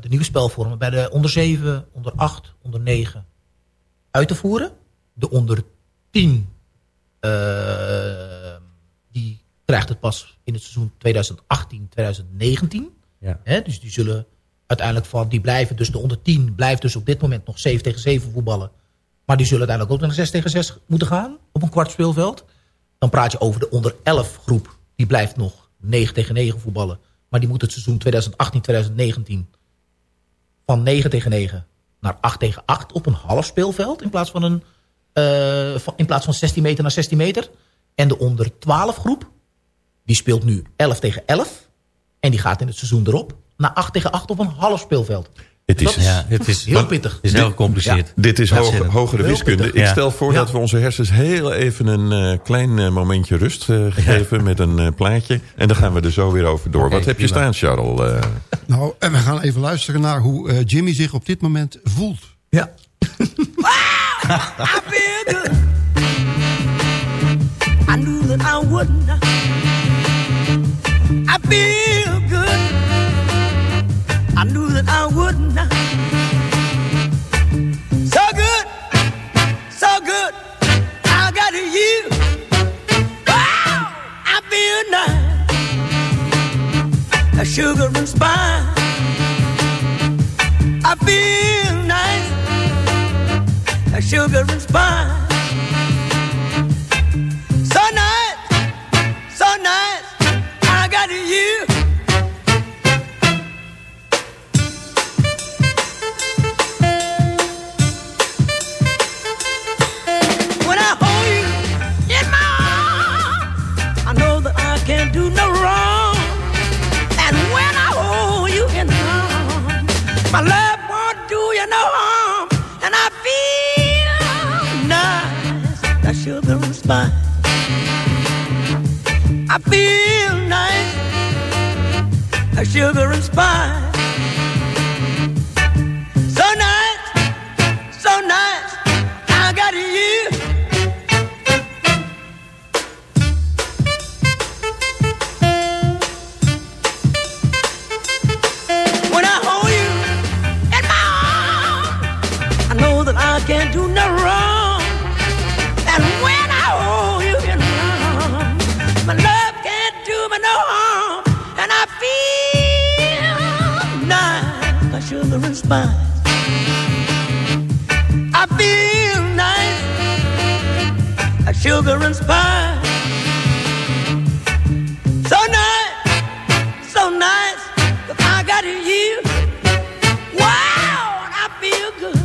Speaker 8: de nieuwe spelvormen bij de onder 7, onder 8, onder 9 uit te voeren. De onder 10 eh, die krijgt het pas in het seizoen 2018, 2019.
Speaker 11: Ja.
Speaker 8: Hè, dus die zullen uiteindelijk van, die blijven dus de onder 10 blijft dus op dit moment nog 7 tegen 7 voetballen. Maar die zullen uiteindelijk ook naar 6 tegen 6 moeten gaan op een kwart speelveld. Dan praat je over de onder 11 groep. Die blijft nog 9 tegen 9 voetballen. Maar die moet het seizoen 2018, 2019 van 9 tegen 9 naar 8 tegen 8 op een half speelveld. In plaats van, een, van, in plaats van 16 meter naar 16 meter. En de onder 12 groep, die speelt nu 11 tegen 11. En die gaat in het seizoen erop naar 8 tegen 8 op een half speelveld.
Speaker 7: Het is,
Speaker 11: Ja, het is
Speaker 8: heel pittig.
Speaker 11: Het is heel gecompliceerd.
Speaker 7: Dit is hoge- hogere wiskunde.
Speaker 8: pittig.
Speaker 7: Ik stel voor
Speaker 8: Ja.
Speaker 7: dat we onze hersens heel even een eh, klein eh, momentje rust eh, geven met een eh, plaatje. En dan gaan we er zo weer over door. Wat heb je staan, Charles? Eh,
Speaker 6: Nou, en we gaan even luisteren naar hoe eh, Jimmy zich op dit moment voelt.
Speaker 8: Ja.
Speaker 4: I feel good. I knew that I wouldn't. I feel good. I knew that I wouldn't. So good, so good. I got you. Wow, I feel nice. A sugar and spice. I feel nice a sugar and spice. So nice, so nice, I got you. Spice. I feel nice, that sugar and spice. spine. I feel nice, like sugar and spice. So nice, so nice, if I got it here. Wow, I feel good.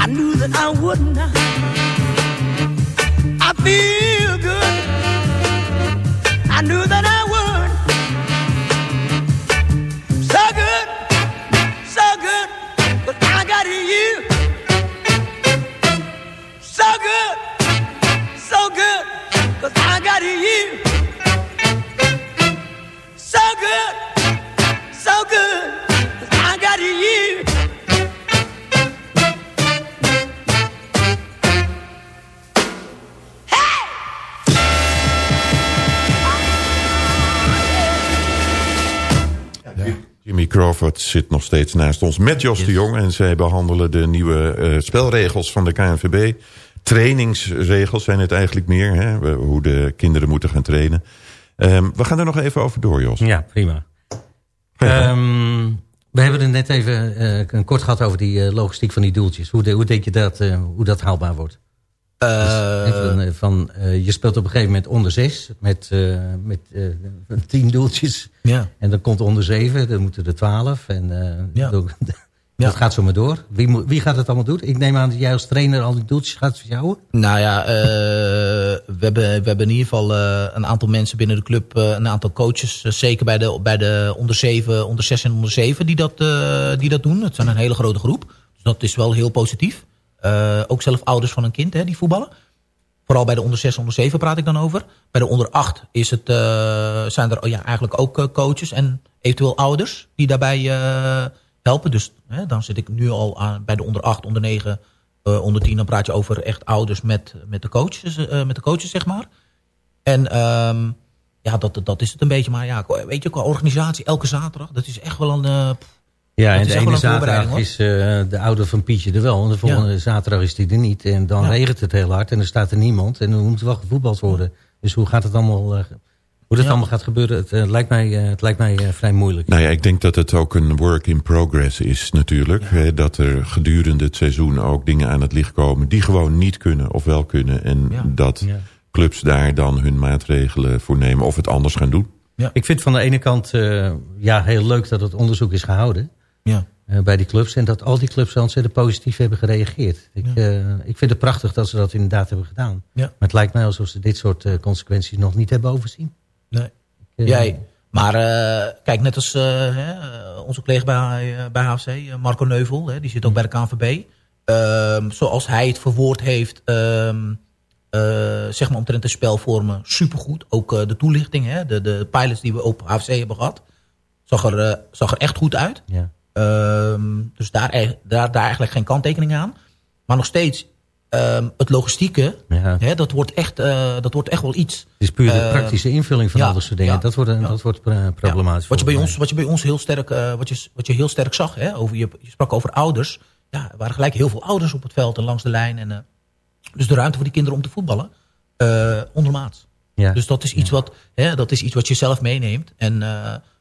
Speaker 4: I knew that I would not. I feel.
Speaker 7: Zit nog steeds naast ons met Jos de Jong. En zij behandelen de nieuwe eh, spelregels van de KNVB. Trainingsregels zijn het eigenlijk meer. Hè? Hoe de kinderen moeten gaan trainen. Ehm, we gaan er nog even over door, Jos.
Speaker 11: Ja, prima. Ehm, we hebben het net even eh, kort gehad over die eh, logistiek van die doeltjes. Hoe, de- hoe denk je dat, hoe dat haalbaar wordt? Dus even, eh, van, eh, je speelt op een gegeven moment onder zes met, eh, met eh, tien doeltjes.
Speaker 8: Ja.
Speaker 11: En dan komt onder zeven, dan moeten er twaalf. En eh,
Speaker 8: Ja.
Speaker 11: dat, gaat zo maar door. Wie, wie gaat het allemaal doen? Ik neem aan dat jij als trainer al die doeltjes gaat verzjouwen.
Speaker 8: Nou ja, eh, we, hebben, we hebben in ieder geval eh, een aantal mensen binnen de club, eh, een aantal coaches, eh, zeker bij de, bij de onder 7, onder 6 en onder 7 die dat, eh, die dat doen. Het zijn een hele grote groep. Dus dat is wel heel positief. Eh, ook zelf ouders van een kind hè, die voetballen. Vooral bij de onder 6, onder 7 praat ik dan over. Bij de onder 8 is het, eh, zijn er oh ja, eigenlijk ook eh, coaches en eventueel ouders die daarbij helpen. Dus hè, dan zit ik nu al aan, bij de onder 8, onder 9, eh, onder 10. Dan praat je over echt ouders met, met, de, coaches, met de coaches, zeg maar. En ehm, ja, dat, dat is het een beetje. Maar ja, weet je, qua organisatie, elke zaterdag, dat is echt wel een...
Speaker 11: Ja, en de ene zaterdag is eh, de ouder van Pietje er wel. En de volgende zaterdag is die er niet. En dan
Speaker 8: Ja.
Speaker 11: regent het heel hard en er staat er niemand. En dan moet er wel gevoetbald worden. Dus hoe gaat het allemaal... eh, hoe dat
Speaker 8: Ja.
Speaker 11: allemaal gaat gebeuren, het, eh, lijkt mij, eh, het lijkt mij eh, vrij moeilijk.
Speaker 7: Nou ja, ik denk dat het ook een work in progress is natuurlijk. Hè, dat er gedurende het seizoen ook dingen aan het licht komen... die gewoon niet kunnen of wel kunnen. En
Speaker 8: Ja.
Speaker 7: dat
Speaker 11: Ja.
Speaker 7: clubs daar dan hun maatregelen voor nemen... of het anders gaan doen.
Speaker 11: Ik vind van de ene kant eh, ja, heel leuk dat het onderzoek is gehouden.
Speaker 8: Ja.
Speaker 11: eh, bij die clubs. En dat al die clubs ontzettend positief hebben gereageerd. Ik, eh, ik vind het prachtig dat ze dat inderdaad hebben gedaan.
Speaker 8: Ja.
Speaker 11: Maar het lijkt mij alsof ze dit soort eh, consequenties nog niet hebben overzien.
Speaker 8: Nee.
Speaker 11: Ik,
Speaker 8: Jij. Maar eh, kijk, net als eh, hè, onze collega bij, bij HFC, Marco Neuvel, hè, die zit ook bij de KNVB. Ehm, zoals hij het verwoord heeft, ehm, eh, zeg maar omtrent de spelvormen, supergoed. Ook eh, de toelichting, hè, de, de pilots die we op HFC hebben gehad, zag er, zag er echt goed uit.
Speaker 11: Ja.
Speaker 8: Ehm, dus daar, e- daar, daar eigenlijk geen kanttekening aan. Maar nog steeds, ehm, het logistieke,
Speaker 11: Ja.
Speaker 8: hè, dat, wordt echt, eh, dat wordt echt wel iets.
Speaker 11: Het is puur de
Speaker 8: Eh,
Speaker 11: praktische invulling van
Speaker 8: ja,
Speaker 11: al dat soort dingen.
Speaker 8: ja,
Speaker 11: dat wordt, dat wordt problematisch.
Speaker 8: Wat je bij ons, wat je bij ons heel sterk, eh, wat, je, wat je heel sterk zag, hè, over je, je sprak over ouders. Ja, er waren gelijk heel veel ouders op het veld en langs de lijn. En, eh, dus de ruimte voor die kinderen om te voetballen, ondermaats.
Speaker 11: mij. Ja.
Speaker 8: Dus dat is, iets wat, hè, dat is iets wat je zelf meeneemt. En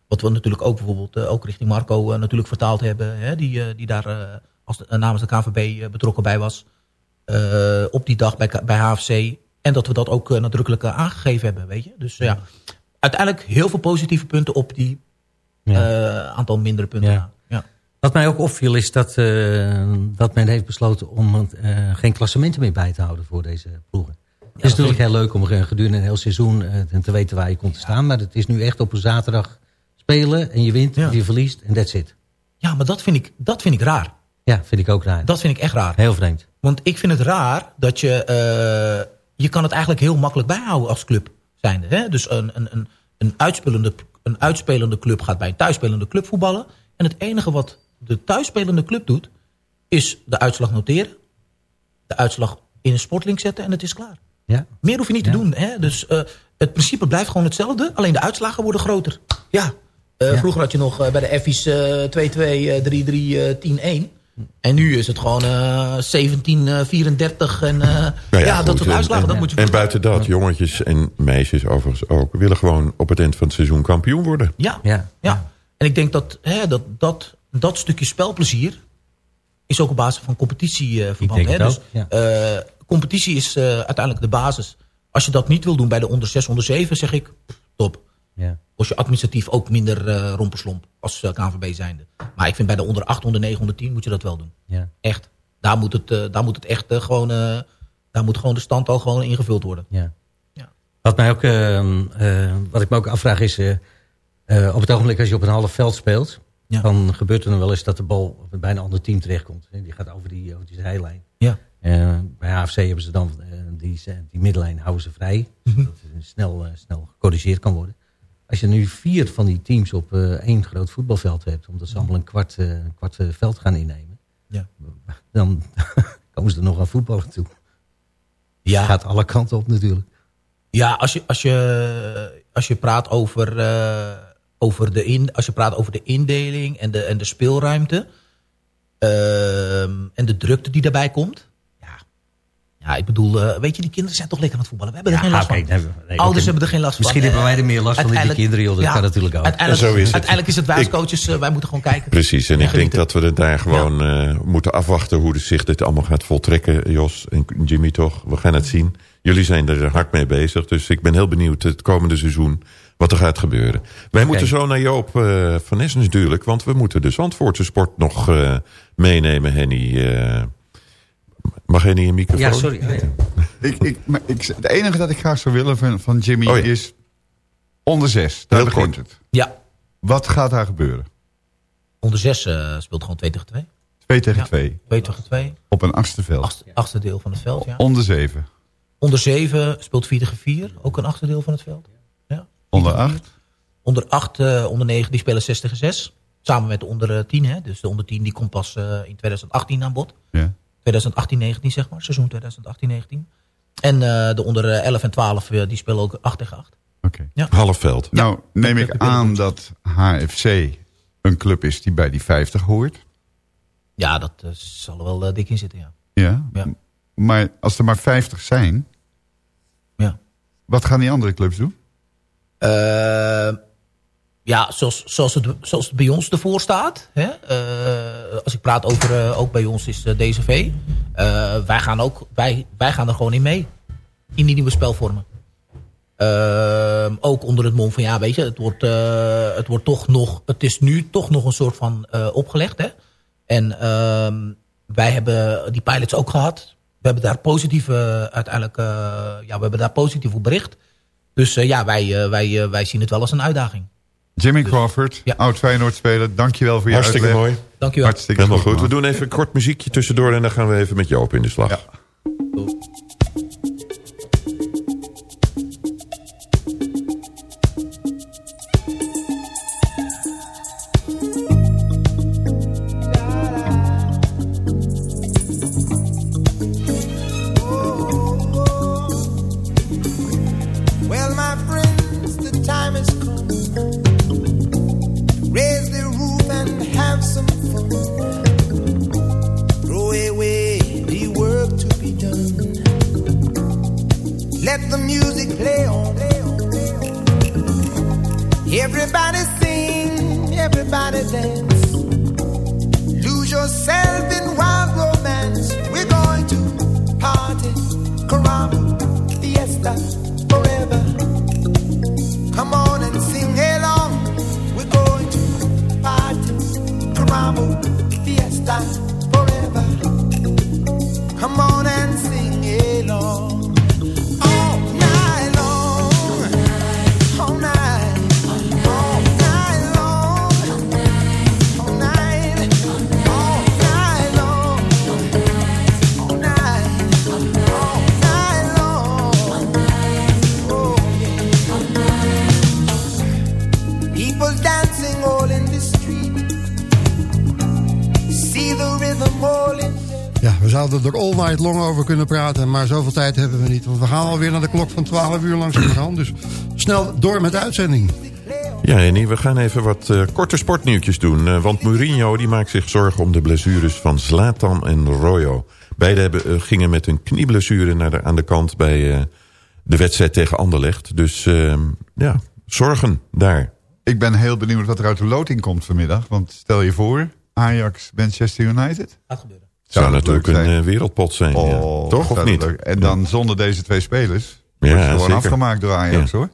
Speaker 8: wat we natuurlijk ook bijvoorbeeld eh, ook richting Marco eh, natuurlijk vertaald hebben. Hè, die, eh, die daar als de- namens de KVB betrokken bij was. op die dag bij, bij HFC. En dat we dat ook nadrukkelijk aangegeven hebben. Weet je? Dus ja, uiteindelijk heel veel positieve punten op die
Speaker 11: Ja.
Speaker 8: aantal mindere punten.
Speaker 11: Ja. Wat mij ook opviel is dat, dat men heeft besloten om geen klassementen meer bij te houden voor deze ploegen. het is natuurlijk heel leuk om gedurende een heel seizoen te weten waar je komt te staan. Maar het is nu echt op een zaterdag spelen en je wint
Speaker 8: Ja.
Speaker 11: of je verliest en that's it.
Speaker 8: ja, maar dat vind, ik, dat vind ik raar.
Speaker 11: Ja, vind ik ook raar.
Speaker 8: Dat vind ik echt raar.
Speaker 11: Heel vreemd.
Speaker 8: Want ik vind het raar dat je... eh, je kan het eigenlijk heel makkelijk bijhouden als club zijnde. Hè? Dus een, een, een, een, uitspelende, een uitspelende club gaat bij een thuisspelende club voetballen. En het enige wat de thuisspelende club doet... is de uitslag noteren. De uitslag in een sportlink zetten en het is klaar.
Speaker 11: Ja.
Speaker 8: Meer hoef je niet te doen. Hè? Dus eh, het principe blijft gewoon hetzelfde. Alleen de uitslagen worden groter. Ja. Eh,
Speaker 11: Ja.
Speaker 8: Vroeger had je nog eh, bij de F's eh 2-2, eh, 3-3, eh 10-1. En nu is het gewoon eh 17, eh, 34. En eh, ja,
Speaker 7: Nou
Speaker 8: dat soort
Speaker 7: en-
Speaker 8: uitslagen,
Speaker 7: en,
Speaker 8: dat moet je...
Speaker 7: En buiten dat, jongetjes en meisjes overigens ook... willen gewoon op het eind van het seizoen kampioen worden.
Speaker 8: Ja,
Speaker 11: Ja.
Speaker 8: ja. En ik denk dat, hè, dat, dat dat stukje spelplezier... is ook op basis van competitieverband.
Speaker 11: Ik denk
Speaker 8: hè? Dus
Speaker 11: ja.
Speaker 8: eh, competitie is eh, uiteindelijk de basis. Als je dat niet wil doen bij de onder 6, onder 7, zeg ik, pff, top.
Speaker 11: Ja.
Speaker 8: Kost je administratief ook minder eh romperslomp als KNVB zijnde. Maar ik vind bij de onder 8, onder 9, onder 10 moet je dat wel doen.
Speaker 11: Ja.
Speaker 8: Echt. Daar moet het, eh, daar moet het echt gewoon... eh, daar moet gewoon de stand al gewoon ingevuld worden.
Speaker 11: Ja.
Speaker 8: Ja.
Speaker 11: Wat, mij ook, ehm, eh, wat ik me ook afvraag is... eh, eh, op het ogenblik als je op een half veld speelt...
Speaker 8: Ja.
Speaker 11: dan gebeurt er dan wel eens dat de bal bij een ander team terechtkomt. Hè. Die gaat over die, over die zijlijn.
Speaker 8: Ja.
Speaker 11: Eh, bij AFC hebben ze dan die, die middenlijn houden ze vrij.
Speaker 8: Mhm.
Speaker 11: Zodat het snel, snel gecorrigeerd kan worden. Als je nu vier van die teams op eh, één groot voetbalveld hebt... omdat ze allemaal een kwart, eh, een kwart eh, veld gaan innemen...
Speaker 8: Ja.
Speaker 11: dan komen ze er nog aan voetballen toe.
Speaker 8: Ja.
Speaker 11: Gaat alle kanten op natuurlijk.
Speaker 8: Ja, als je, als je, als je praat over, over de in, als je praat over de indeling en de, en de speelruimte... ehm, en de drukte die daarbij komt... Ja, ja ik bedoel, eh, weet je, die kinderen zijn toch lekker aan het voetballen. We hebben er geen last
Speaker 11: oké,
Speaker 8: van.
Speaker 11: nee, nee,
Speaker 8: Ouders hebben er geen last van.
Speaker 11: Misschien hebben wij er meer last van dan die kinderen, joh. Dat kan natuurlijk ook.
Speaker 8: Uiteindelijk,
Speaker 7: zo is het.
Speaker 8: uiteindelijk is het wij als coaches, eh, wij moeten gewoon kijken.
Speaker 7: Precies, en ik denk dat we er daar gewoon eh, moeten afwachten... hoe de- zich dit allemaal gaat voltrekken, Jos en Jimmy toch. We gaan het zien. Jullie zijn er hard mee bezig, dus ik ben heel benieuwd... het komende seizoen wat er gaat gebeuren. Wij moeten zo naar Joop eh, van Nessen natuurlijk... want we moeten de Zandvoortse sport nog eh, meenemen, Henny. Eh. mag Henny een microfoon?
Speaker 11: Ja, sorry.
Speaker 9: Ik, ik, maar ik, het enige dat ik graag zou willen van, van Jimmy
Speaker 7: Oh ja.
Speaker 9: is onder zes. Daar
Speaker 7: Heel
Speaker 9: begint het.
Speaker 8: Ja,
Speaker 9: Wat gaat daar gebeuren?
Speaker 8: onder zes eh, speelt gewoon 2 tegen 2.
Speaker 9: 2 tegen
Speaker 8: Ja.
Speaker 9: 2
Speaker 8: 2 tegen 2.
Speaker 9: op een achtste veld.
Speaker 8: Achtste, achtste deel van het veld, ja.
Speaker 9: Onder 7.
Speaker 8: Onder 7 speelt 4 tegen 4, ook een achterdeel van het veld. Ja.
Speaker 9: Onder 8.
Speaker 8: Onder 8, eh, onder 9, die spelen 6 tegen 6. Samen met de onder eh, 10, hè. Dus de onder 10 die komt pas eh, in 2018 aan bod.
Speaker 9: Ja.
Speaker 8: 2018-19 zeg maar, seizoen 2018-19. En eh, de onder eh, 11 en 12 eh, die spelen ook 8 tegen 8.
Speaker 9: Oké.
Speaker 8: Ja.
Speaker 7: Half veld.
Speaker 9: Nou, neem ik aan dat HFC een club is die bij die 50 hoort.
Speaker 8: Ja, dat eh, zal er wel eh, dik in zitten, ja.
Speaker 9: Ja.
Speaker 8: Ja.
Speaker 9: Maar als er maar 50 zijn,
Speaker 8: Ja.
Speaker 9: wat gaan die andere clubs doen?
Speaker 8: Eh, ja, zoals, zoals, het, zoals het bij ons ervoor staat. Hè? eh, als ik praat over, eh, ook bij ons is DCV. eh, wij, gaan ook, wij, wij gaan er gewoon in mee. In die nieuwe spelvormen. Ook onder het mom van, ja, weet je, het wordt, het wordt toch nog, het is nu toch nog een soort van opgelegd. Hè? En ehm, wij hebben die pilots ook gehad. We hebben daar positief eh, uiteindelijk, ja, we hebben daar positief op bericht. Dus ja, wij, wij, wij zien het wel als een uitdaging.
Speaker 9: Jimmy Crawford,
Speaker 8: Ja.
Speaker 9: oud Feyenoord speler. Dankjewel voor je
Speaker 7: Hartstikke
Speaker 9: uitleg.
Speaker 7: mooi.
Speaker 8: Dankjewel.
Speaker 9: Hartstikke
Speaker 7: Helemaal goed. We
Speaker 9: man.
Speaker 7: doen even een kort muziekje tussendoor... en dan gaan we even met Joop in de slag.
Speaker 9: Ja.
Speaker 6: We zouden er all night long over kunnen praten, maar zoveel tijd hebben we niet. Want we gaan alweer naar de klok van 12 uur langzamerhand. Dus snel door met de uitzending.
Speaker 7: Ja, Henny, we gaan even wat eh, korte sportnieuwtjes doen. eh, want Mourinho die maakt zich zorgen om de blessures van Zlatan en Royo. Beiden hebben, eh, gingen met een knieblessure naar de, aan de kant bij eh, de wedstrijd tegen Anderlecht. Dus eh, ja, zorgen daar.
Speaker 9: Ik ben heel benieuwd wat er uit de loting komt vanmiddag. Want stel je voor, Ajax, Manchester United.
Speaker 8: Gaat gebeuren.
Speaker 7: Zou,
Speaker 9: dat
Speaker 7: natuurlijk een
Speaker 9: zijn?
Speaker 7: eh, wereldpot zijn. ja.
Speaker 9: Oh,
Speaker 7: Toch, of
Speaker 9: zou
Speaker 7: niet?
Speaker 9: En dan zonder deze twee spelers.
Speaker 7: Ja,
Speaker 9: wordt gewoon
Speaker 7: zeker.
Speaker 9: afgemaakt door Ajax
Speaker 7: Ja.
Speaker 9: hoor.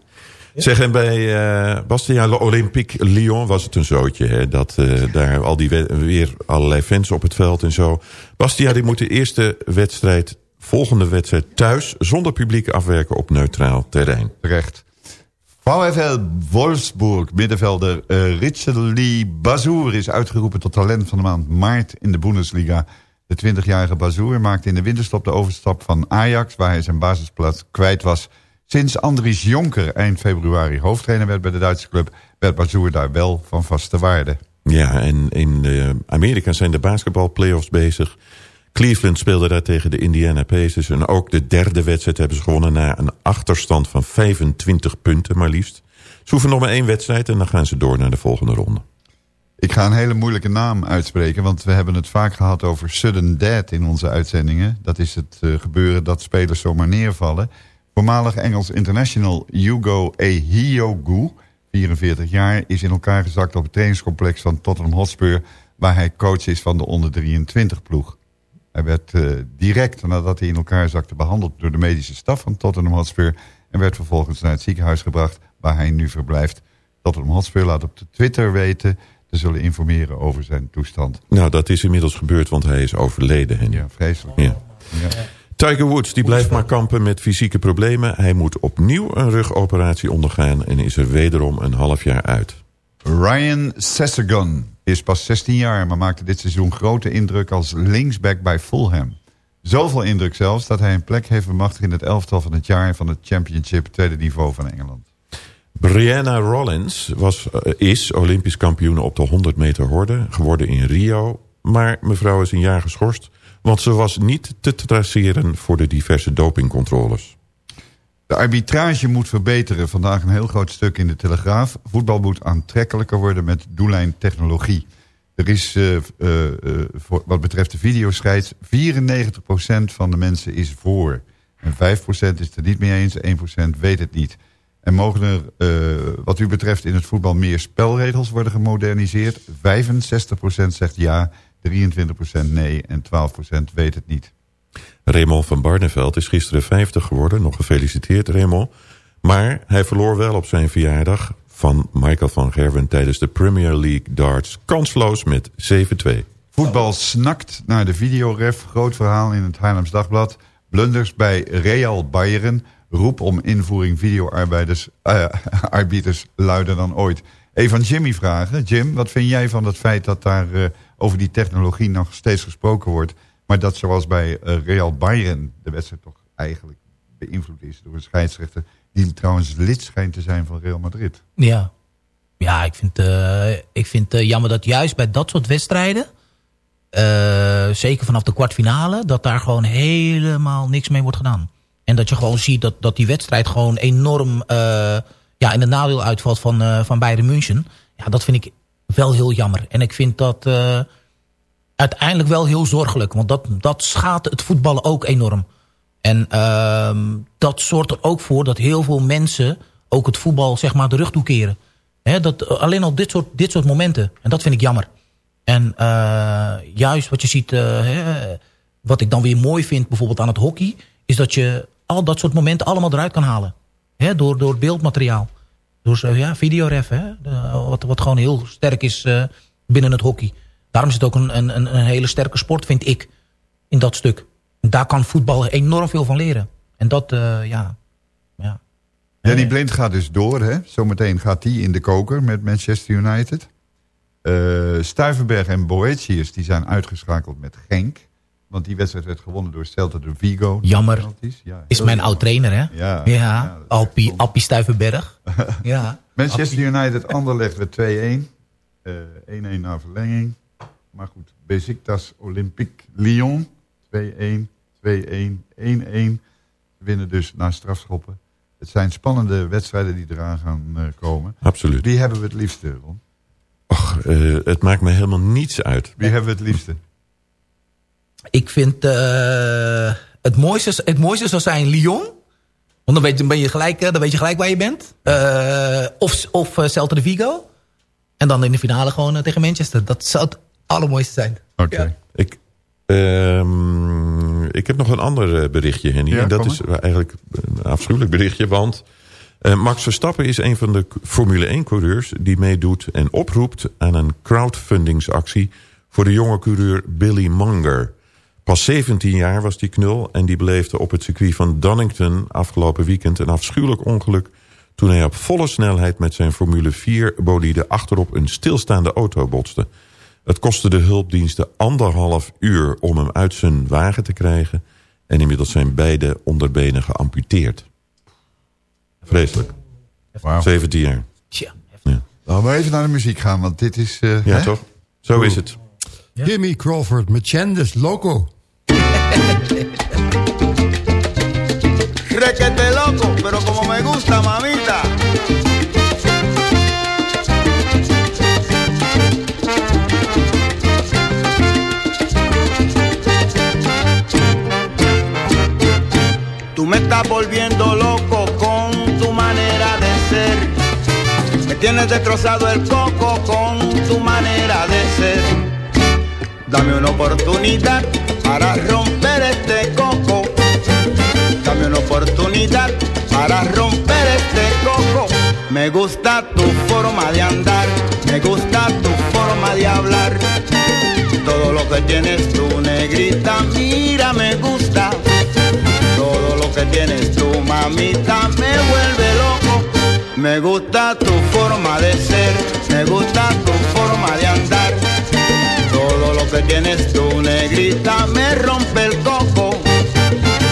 Speaker 7: Zeg, en bij eh Bastia Olympique Lyon was het een zootje. Hè, dat eh, daar al die we- weer allerlei fans op het veld en zo. Bastia die moet de eerste wedstrijd, volgende wedstrijd thuis... zonder publiek afwerken op neutraal terrein.
Speaker 9: Terecht. VfL Wolfsburg, middenvelder uh, Lee Bazour is uitgeroepen tot talent van de maand maart in de Bundesliga. De 20-jarige Bazour maakte in de winterstop de overstap van Ajax, waar hij zijn basisplaats kwijt was. Sinds Andries Jonker eind februari hoofdtrainer werd bij de Duitse club, werd Bazour daar wel van vaste waarde.
Speaker 7: Ja, en in eh, Amerika zijn de basketbalplayoffs bezig. Cleveland speelde daar tegen de Indiana Pacers. En ook de derde wedstrijd hebben ze gewonnen... na een achterstand van 25 punten maar liefst. Ze hoeven nog maar één wedstrijd en dan gaan ze door naar de volgende ronde.
Speaker 9: Ik ga een hele moeilijke naam uitspreken, want we hebben het vaak gehad over sudden death in onze uitzendingen. Dat is het eh, gebeuren dat spelers zomaar neervallen. Voormalig Engels international Hugo Ehiogu, 44 jaar, is in elkaar gezakt op het trainingscomplex van Tottenham Hotspur, waar hij coach is van de onder 23 ploeg. Hij werd eh, direct nadat hij in elkaar zakte behandeld door de medische staf van Tottenham Hotspur en werd vervolgens naar het ziekenhuis gebracht waar hij nu verblijft. Tottenham Hotspur laat op de Twitter weten te zullen informeren over zijn toestand.
Speaker 7: Nou, dat is inmiddels gebeurd, want hij is overleden. Henny.
Speaker 9: Ja, vreselijk.
Speaker 7: Ja. Tiger Woods die blijft maar kampen met fysieke problemen. Hij moet opnieuw een rugoperatie ondergaan en is er wederom een half jaar uit.
Speaker 9: Ryan Sessagon is pas 16 jaar, maar maakte dit seizoen grote indruk als linksback bij Fulham. Zoveel indruk zelfs dat hij een plek heeft bemachtigd in het elftal van het jaar van het Championship tweede niveau van Engeland.
Speaker 7: Brianna Rollins was, eh, is Olympisch kampioen op de 100 meter horde, geworden in Rio. Maar mevrouw is een jaar geschorst, want ze was niet te traceren voor de diverse dopingcontroles.
Speaker 9: De arbitrage moet verbeteren. Vandaag een heel groot stuk in de Telegraaf. Voetbal moet aantrekkelijker worden met doellijn technologie. Er is, uh, voor, wat betreft de videoscheids, 94% van de mensen is voor. En 5% is het er niet mee eens, 1% weet het niet. En mogen er, uh, wat u betreft, in het voetbal meer spelregels worden gemoderniseerd? 65% zegt ja, 23% nee en 12% weet het niet.
Speaker 7: Raymond van Barneveld is gisteren 50 geworden. Nog gefeliciteerd, Raymond. Maar hij verloor wel op zijn verjaardag van Michael van Gerwen... tijdens de Premier League darts kansloos met 7-2.
Speaker 9: Voetbal snakt naar de videoref. Groot verhaal in het Haarlems Dagblad. Blunders bij Real Bayern. Roep om invoering videoarbeiders arbiters luider dan ooit. Even aan Jimmy vragen. Jim, wat vind jij van het feit dat daar uh, over die technologie nog steeds gesproken wordt... maar dat zoals bij uh, Real Bayern de wedstrijd toch eigenlijk beïnvloed is... door een scheidsrechter die trouwens lid schijnt te zijn van Real Madrid.
Speaker 8: Ja, ja ik vind ik vind, jammer dat juist bij dat soort wedstrijden... Zeker vanaf de kwartfinale, dat daar gewoon helemaal niks mee wordt gedaan. En dat je gewoon ziet dat, dat die wedstrijd gewoon enorm uh, ja, in het nadeel uitvalt van, uh, van Bayern München. Ja, dat vind ik wel heel jammer. En ik vind dat uh, uiteindelijk wel heel zorgelijk. Want dat, dat schaadt het voetballen ook enorm. En ehm, dat zorgt er ook voor dat heel veel mensen ook het voetbal zeg maar de rug toekeren. He, dat, alleen al dit soort, dit soort momenten. En dat vind ik jammer. En juist wat je ziet, wat ik dan weer mooi vind bijvoorbeeld aan het hockey... is dat je al dat soort momenten allemaal eruit kan halen. Hè, door, door beeldmateriaal. Door ja, videoref, hè, wat, wat gewoon heel sterk is uh, binnen het hockey. Daarom het ook een, een, een hele sterke sport, vind ik, in dat stuk. Daar kan voetbal enorm veel van leren. En dat, uh, ja... ja.
Speaker 9: Danny Blind gaat dus door, hè? Zometeen gaat hij in de koker met Manchester United. Uh, en Boetius die zijn uitgeschakeld met Genk. Want die wedstrijd werd gewonnen door Celta de Vigo.
Speaker 8: Jammer. Ja, is mijn oud-trainer, hè?
Speaker 9: Ja.
Speaker 8: ja, ja Alpie, Appie Stuivenberg. ja.
Speaker 9: Manchester United, Anderlecht werd 2-1. 1-1 uh, na verlenging. Maar goed, Besiktas Olympique Lyon. 2-1, 2-1, 1-1. Winnen dus na strafschoppen. Het zijn spannende wedstrijden die eraan gaan uh, komen.
Speaker 7: Absoluut.
Speaker 9: Wie hebben we het liefste, Ron?
Speaker 7: Och, uh, het maakt me helemaal niets uit.
Speaker 9: Wie hebben we het liefste?
Speaker 8: Ik vind uh, het, mooiste, het mooiste zou zijn Lyon. Want dan, weet, dan, ben je gelijk, dan weet je gelijk waar je bent. Uh, of of uh, Celta de Vigo. En dan in de finale gewoon tegen Manchester. Dat zou het allermooiste zijn.
Speaker 9: Oké. Okay.
Speaker 7: Ja. Ik, uh, ik heb nog een ander berichtje, Henny.
Speaker 9: Ja,
Speaker 7: en dat is eigenlijk een afschuwelijk berichtje. Want Max Verstappen is een van de Formule 1-coureurs... die meedoet en oproept aan een crowdfundingsactie... voor de jonge coureur Billy Munger... Pas 17 jaar was die knul en die beleefde op het circuit van Donington afgelopen weekend een afschuwelijk ongeluk toen hij op volle snelheid met zijn Formule 4 bolide achterop een stilstaande auto botste. Het kostte de hulpdiensten anderhalf uur om hem uit zijn wagen te krijgen en inmiddels zijn beide onderbenen geamputeerd. Vreselijk.
Speaker 9: Wow.
Speaker 7: 17 jaar.
Speaker 8: Tja.
Speaker 9: Ja. Laten we even naar de muziek gaan, want dit is... Uh,
Speaker 7: ja,
Speaker 9: hè?
Speaker 7: toch? Zo is het.
Speaker 6: Jimmy Crawford met Loco.
Speaker 12: Requete loco, pero como me gusta, mamita. Tú me estás volviendo loco con tu manera de ser. Me tienes destrozado el coco con tu manera de ser. Dame una oportunidad para romper este coco. Dame una oportunidad para romper este coco. Me gusta tu forma de andar, me gusta tu forma de hablar. Todo lo que tienes tú, negrita, mira, me gusta. Todo lo que tienes tú, mamita, me vuelve loco. Me gusta tu forma de ser, me gusta tu forma de andar. Que tienes tú, negrita, me rompe el coco.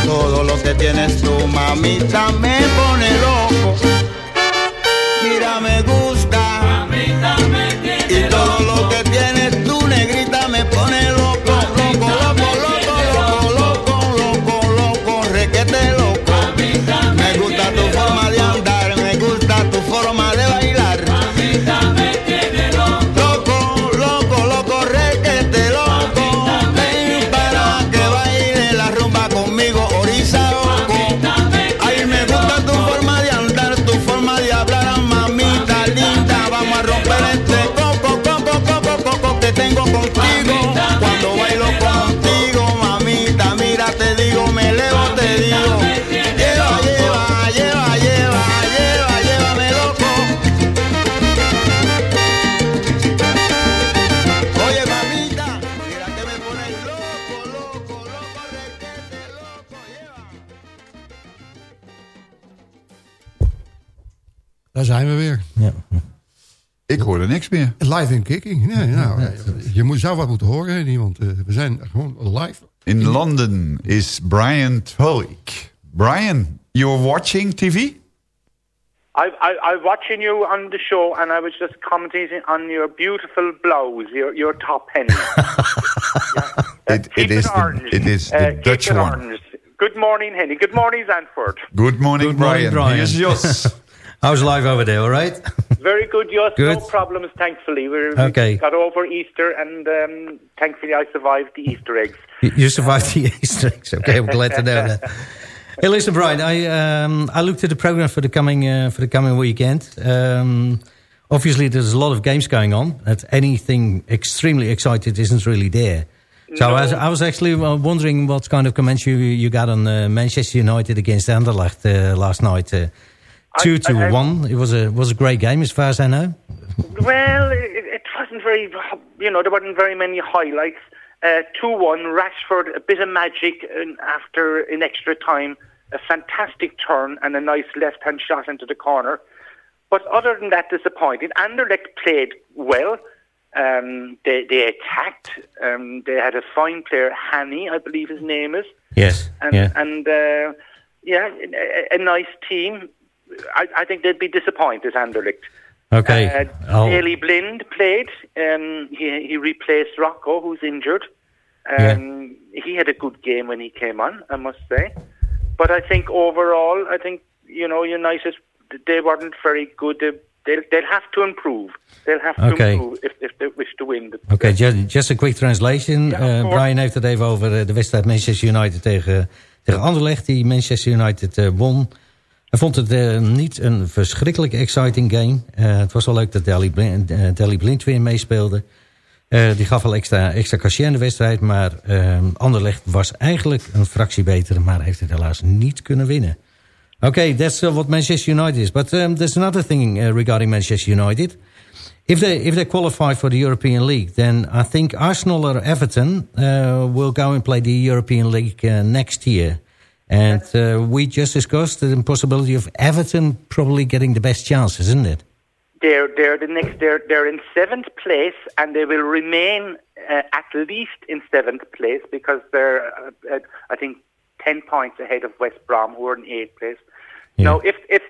Speaker 12: Todo lo que tienes tú, mamita, me pone loco.
Speaker 6: Live in kicking. Nee, nou, je moet, zou wat moeten horen, Henny, want eh, we zijn gewoon live.
Speaker 9: In London is Brian Toik. Brian, you're watching TV?
Speaker 13: I, I, I'm watching you on the show, and I was just commenting on your beautiful blouse, your your top penny.
Speaker 9: It, it is the, it is the
Speaker 13: Uh,
Speaker 9: Dutch one.
Speaker 13: orange. Good morning, Henny. Good morning, Zanford.
Speaker 9: Good morning,
Speaker 11: Good morning,
Speaker 9: Brian.
Speaker 11: Brian.
Speaker 9: Here's Jos.
Speaker 11: How's life over there, all right?
Speaker 13: Very good, yes.
Speaker 11: Good.
Speaker 13: No problems, thankfully. We're,
Speaker 11: Okay.
Speaker 13: We got over Easter, and um, thankfully I survived the Easter eggs.
Speaker 11: You survived the Easter eggs. Okay, I'm glad to know that. Hey, listen, Brian. I um, I looked at the program for the coming uh, for the coming weekend. Um, obviously, there's a lot of games going on. That anything extremely excited isn't really there. So I, was, I was actually uh, wondering what kind of comments you you got on uh, Manchester United against Anderlecht uh, last night. Two to
Speaker 13: I- I-
Speaker 11: one. It was a was a great game as far as I know.
Speaker 13: Well, it, it wasn't very, you know, there weren't very many highlights. Uh, 2-1, Rashford, a bit of magic and after in extra time, a fantastic turn and a nice left-hand shot into the corner. But other than that, disappointing. Anderlecht played well. Um, they, they attacked. Um, they had a fine player, Hanny, I believe his name is.
Speaker 11: Yes.
Speaker 13: And,
Speaker 11: yeah.
Speaker 13: and uh, yeah, a, a nice team. I, I think they'd be disappointed, Anderlecht.
Speaker 11: Okay.
Speaker 13: Uh, Daley Blind played. Um, he he replaced Rocco, who's injured. Um, He had a good game when he came on, I must say. But I think overall, I think you know United they weren't very good. They, they'll, they'll have to improve. They'll have to
Speaker 11: Okay.
Speaker 13: improve if, if they wish to win. The,
Speaker 11: Oké, just, just a quick translation.
Speaker 13: Hoor.
Speaker 11: Brian heeft het even over eh, de wedstrijd Manchester United tegen, tegen Anderlecht. Die Manchester United eh, won. Hij vond het eh, niet een verschrikkelijk exciting game. Eh, het was wel leuk dat Blind, eh, Blind weer meespeelde. Die gaf wel extra, extra cachet in de wedstrijd. Maar Anderlecht was eigenlijk een fractie beter. Maar heeft het helaas niet kunnen winnen. Okay, that's uh, what Manchester United is. But um, there's another thing uh, regarding Manchester United. If they if they qualify for the European League, then I think Arsenal or Everton uh, will go and play the European League uh, next year. And uh, we just discussed the possibility of Everton probably getting the best chances, isn't it?
Speaker 13: They're they're the next. They're they're in seventh place, and they will remain uh, at least in seventh place because they're, uh, uh, I think, ten points ahead of West Brom, who are in eighth place. Now, if if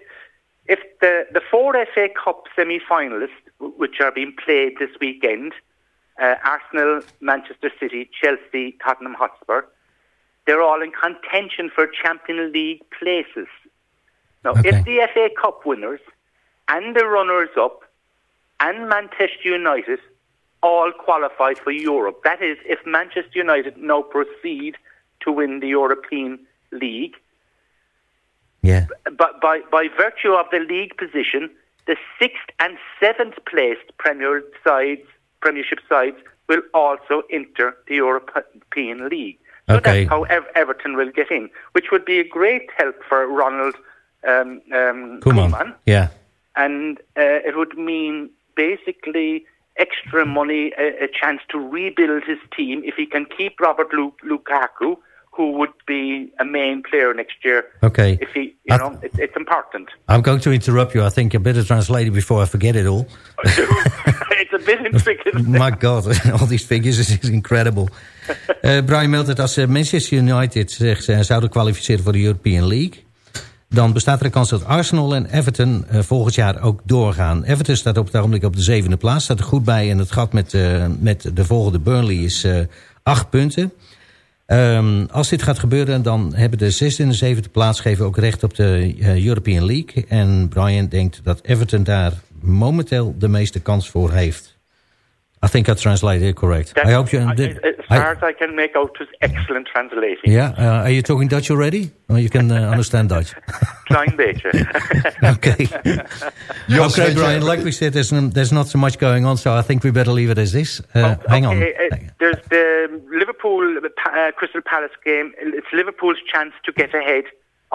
Speaker 13: if the the four FA Cup semi-finalists, which are being played this weekend, uh, Arsenal, Manchester City, Chelsea, Tottenham Hotspur, they're all in contention for Champions League places. Now, if the FA Cup winners and the runners-up and Manchester United all qualify for Europe, that is, if Manchester United now proceed to win the European League,
Speaker 11: Yeah.
Speaker 13: But by, by virtue of the league position, the sixth and seventh placed Premier sides, Premiership sides will also enter the European League. So
Speaker 11: Okay.
Speaker 13: that's how Ev- Everton will get in, which would be a great help for Ronald um, um,
Speaker 11: Koeman.
Speaker 13: Koeman
Speaker 11: Yeah.
Speaker 13: and uh, it would mean basically extra money, a, a chance to rebuild his team if he can keep Robert Lu- Lukaku, who would be a main player next year.
Speaker 11: Okay.
Speaker 13: If he, you know, it's, it's important.
Speaker 11: I'm going to interrupt you. I think I better translate it before I forget it all.
Speaker 13: it's a bit intricate.
Speaker 11: My god, all these figures is incredible. Eh, Brian meldt als eh, Manchester United zich eh, zouden kwalificeren voor de European League... dan bestaat er een kans dat Arsenal en Everton volgend jaar ook doorgaan. Everton staat op het ogenblik op de zevende plaats. Staat er goed bij en het gat met, met de volgende Burnley is acht punten. Ehm, als dit gaat gebeuren, dan hebben de zesde en de zevende plaats... geven ook recht op de European League. En Brian denkt dat Everton daar momenteel de meeste kans voor heeft. I think I translated it correct.
Speaker 13: That's-
Speaker 11: I hope you...
Speaker 13: I-
Speaker 11: did-
Speaker 13: as
Speaker 11: I-
Speaker 13: far as I can make out, it was excellent translating.
Speaker 11: yeah, uh, are you talking Dutch already? Or you can uh, understand Dutch?
Speaker 13: Klein beetje.
Speaker 11: okay.
Speaker 9: Jos,
Speaker 11: okay, Brian, like we said, there's, there's not so much going on, so I think we better leave it as this. Uh, hang on.
Speaker 13: Okay, uh, there's the Liverpool uh, Crystal Palace game. It's Liverpool's chance to get ahead.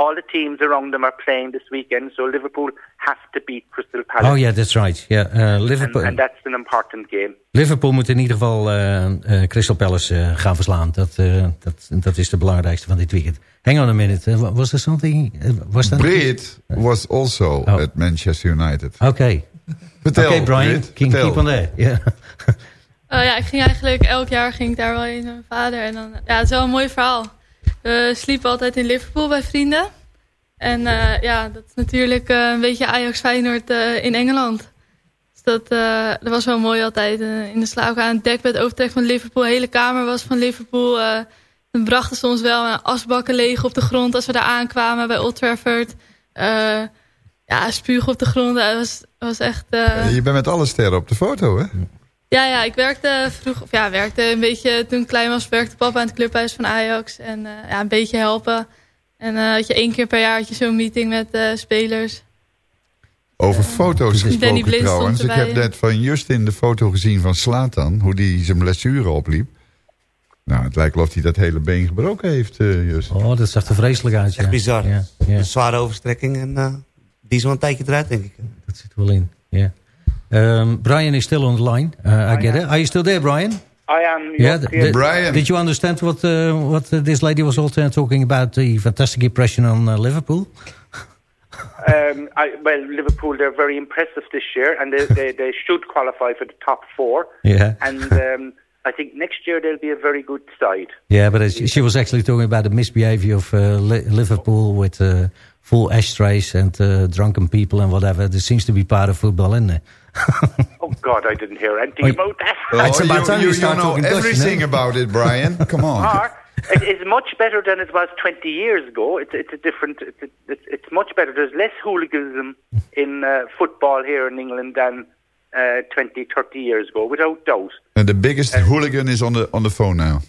Speaker 13: All the teams around them are playing this weekend, so Liverpool has to beat Crystal Palace.
Speaker 11: Oh yeah, that's right. Yeah, uh,
Speaker 13: and,
Speaker 11: Liverpool,
Speaker 13: and that's an important game.
Speaker 11: Liverpool moet in ieder geval uh, uh, Crystal Palace uh, gaan verslaan. Dat, uh, dat, dat is de belangrijkste van dit weekend. Hang on a minute. Uh, was there something? Uh, was that?
Speaker 9: Brit was also at Manchester United.
Speaker 11: Okay.
Speaker 9: Vertel,
Speaker 11: Okay, Brian.
Speaker 9: Brit,
Speaker 11: Keep, on there. Yeah.
Speaker 14: Oh ja, ik ging eigenlijk elk jaar ging ik daar wel heen met mijn vader. En dan, ja, het is wel een mooi verhaal. We sliepen altijd in Liverpool bij vrienden. En eh, ja, dat is natuurlijk eh, een beetje Ajax Feyenoord eh, in Engeland. Dus dat, eh, dat was wel mooi altijd. eh, in de slaapkamer, het dekbed overtrek van Liverpool. De hele kamer was van Liverpool. eh dan brachten ze ons wel een asbakken leeg op de grond als we daar aankwamen bij Old Trafford. Eh, ja, spuug op de grond. Dat was, was echt... eh,
Speaker 9: Je bent met alle sterren op de foto, hè?
Speaker 14: Ja, ja, ik werkte vroeg, of ja, werkte een beetje toen ik klein was, werkte papa aan het clubhuis van Ajax. En eh, ja, een beetje helpen. En eh had je één keer per jaar had je zo'n meeting met eh, spelers.
Speaker 9: Over foto's gesproken trouwens. Ik heb net van Justin de foto gezien van Slatan. Hoe die zijn blessure opliep. Nou, het lijkt wel of hij dat hele been gebroken heeft, eh Justin.
Speaker 11: Oh, dat zag er vreselijk uit. Ja.
Speaker 15: Echt bizar.
Speaker 11: Ja, ja.
Speaker 15: Een zware overstrekking en eh, die is wel een tijdje eruit, denk ik.
Speaker 11: Dat zit wel in. Ja. Um, Brian is still on the line. Uh, I get it. Are you still there, Brian?
Speaker 13: I am.
Speaker 11: Yeah,
Speaker 13: yes,
Speaker 11: th- th-
Speaker 9: Brian.
Speaker 11: Did you understand what uh, what uh, this lady was also talking about the fantastic impression on uh, Liverpool?
Speaker 13: Um, I, well, Liverpool, they're very impressive this year, and they, they, they should qualify for the top four.
Speaker 11: Yeah.
Speaker 13: And um, I think next year they'll be a very good side.
Speaker 11: Yeah, but she was actually talking about the misbehavior of uh, Liverpool with uh, full ashtrays and uh, drunken people and whatever. This seems to be part of football, isn't it?
Speaker 13: Oh God, I didn't hear anything
Speaker 11: Oh,
Speaker 13: about that.
Speaker 11: It's about time you start
Speaker 9: know
Speaker 11: talking Dutch,
Speaker 9: everything
Speaker 11: no?
Speaker 9: about it, Brian. Come on.
Speaker 13: Or, it is much better than it was 20 years ago. It's, it's a different. It's, a, it's, it's much better. There's less hooliganism in uh, football here in England than uh, 20, 30 years ago, without doubt.
Speaker 9: And the biggest hooligan is on the on the phone now.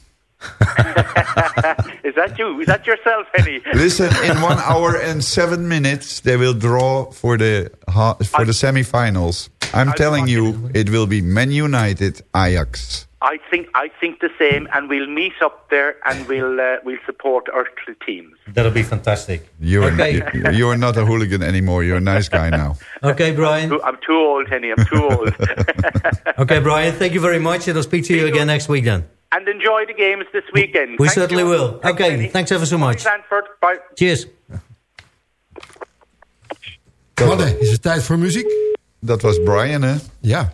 Speaker 13: is that you? Is that yourself, Henny?
Speaker 9: Listen, in one hour and seven minutes, they will draw for the ha- for the semi-finals. I'm telling you, it will be Man United Ajax.
Speaker 13: I think I think the same, and we'll meet up there and we'll uh, we'll support our t- teams.
Speaker 11: That'll be fantastic.
Speaker 9: You're
Speaker 11: Okay.
Speaker 9: you- you're not a hooligan anymore. You're a nice guy now.
Speaker 11: Okay, Brian.
Speaker 13: I'm too old, Henny. I'm too old.
Speaker 11: Okay, Brian, thank you very much. And I'll speak to you again next week then.
Speaker 13: And enjoy the games this weekend.
Speaker 11: We
Speaker 13: Thank
Speaker 11: certainly
Speaker 13: you.
Speaker 11: will.
Speaker 13: Thanks,
Speaker 11: Okay, thanks ever so much.
Speaker 13: Bye.
Speaker 11: Cheers.
Speaker 6: Mannen, is het tijd voor muziek?
Speaker 9: Dat was Brian, hè?
Speaker 6: Ja.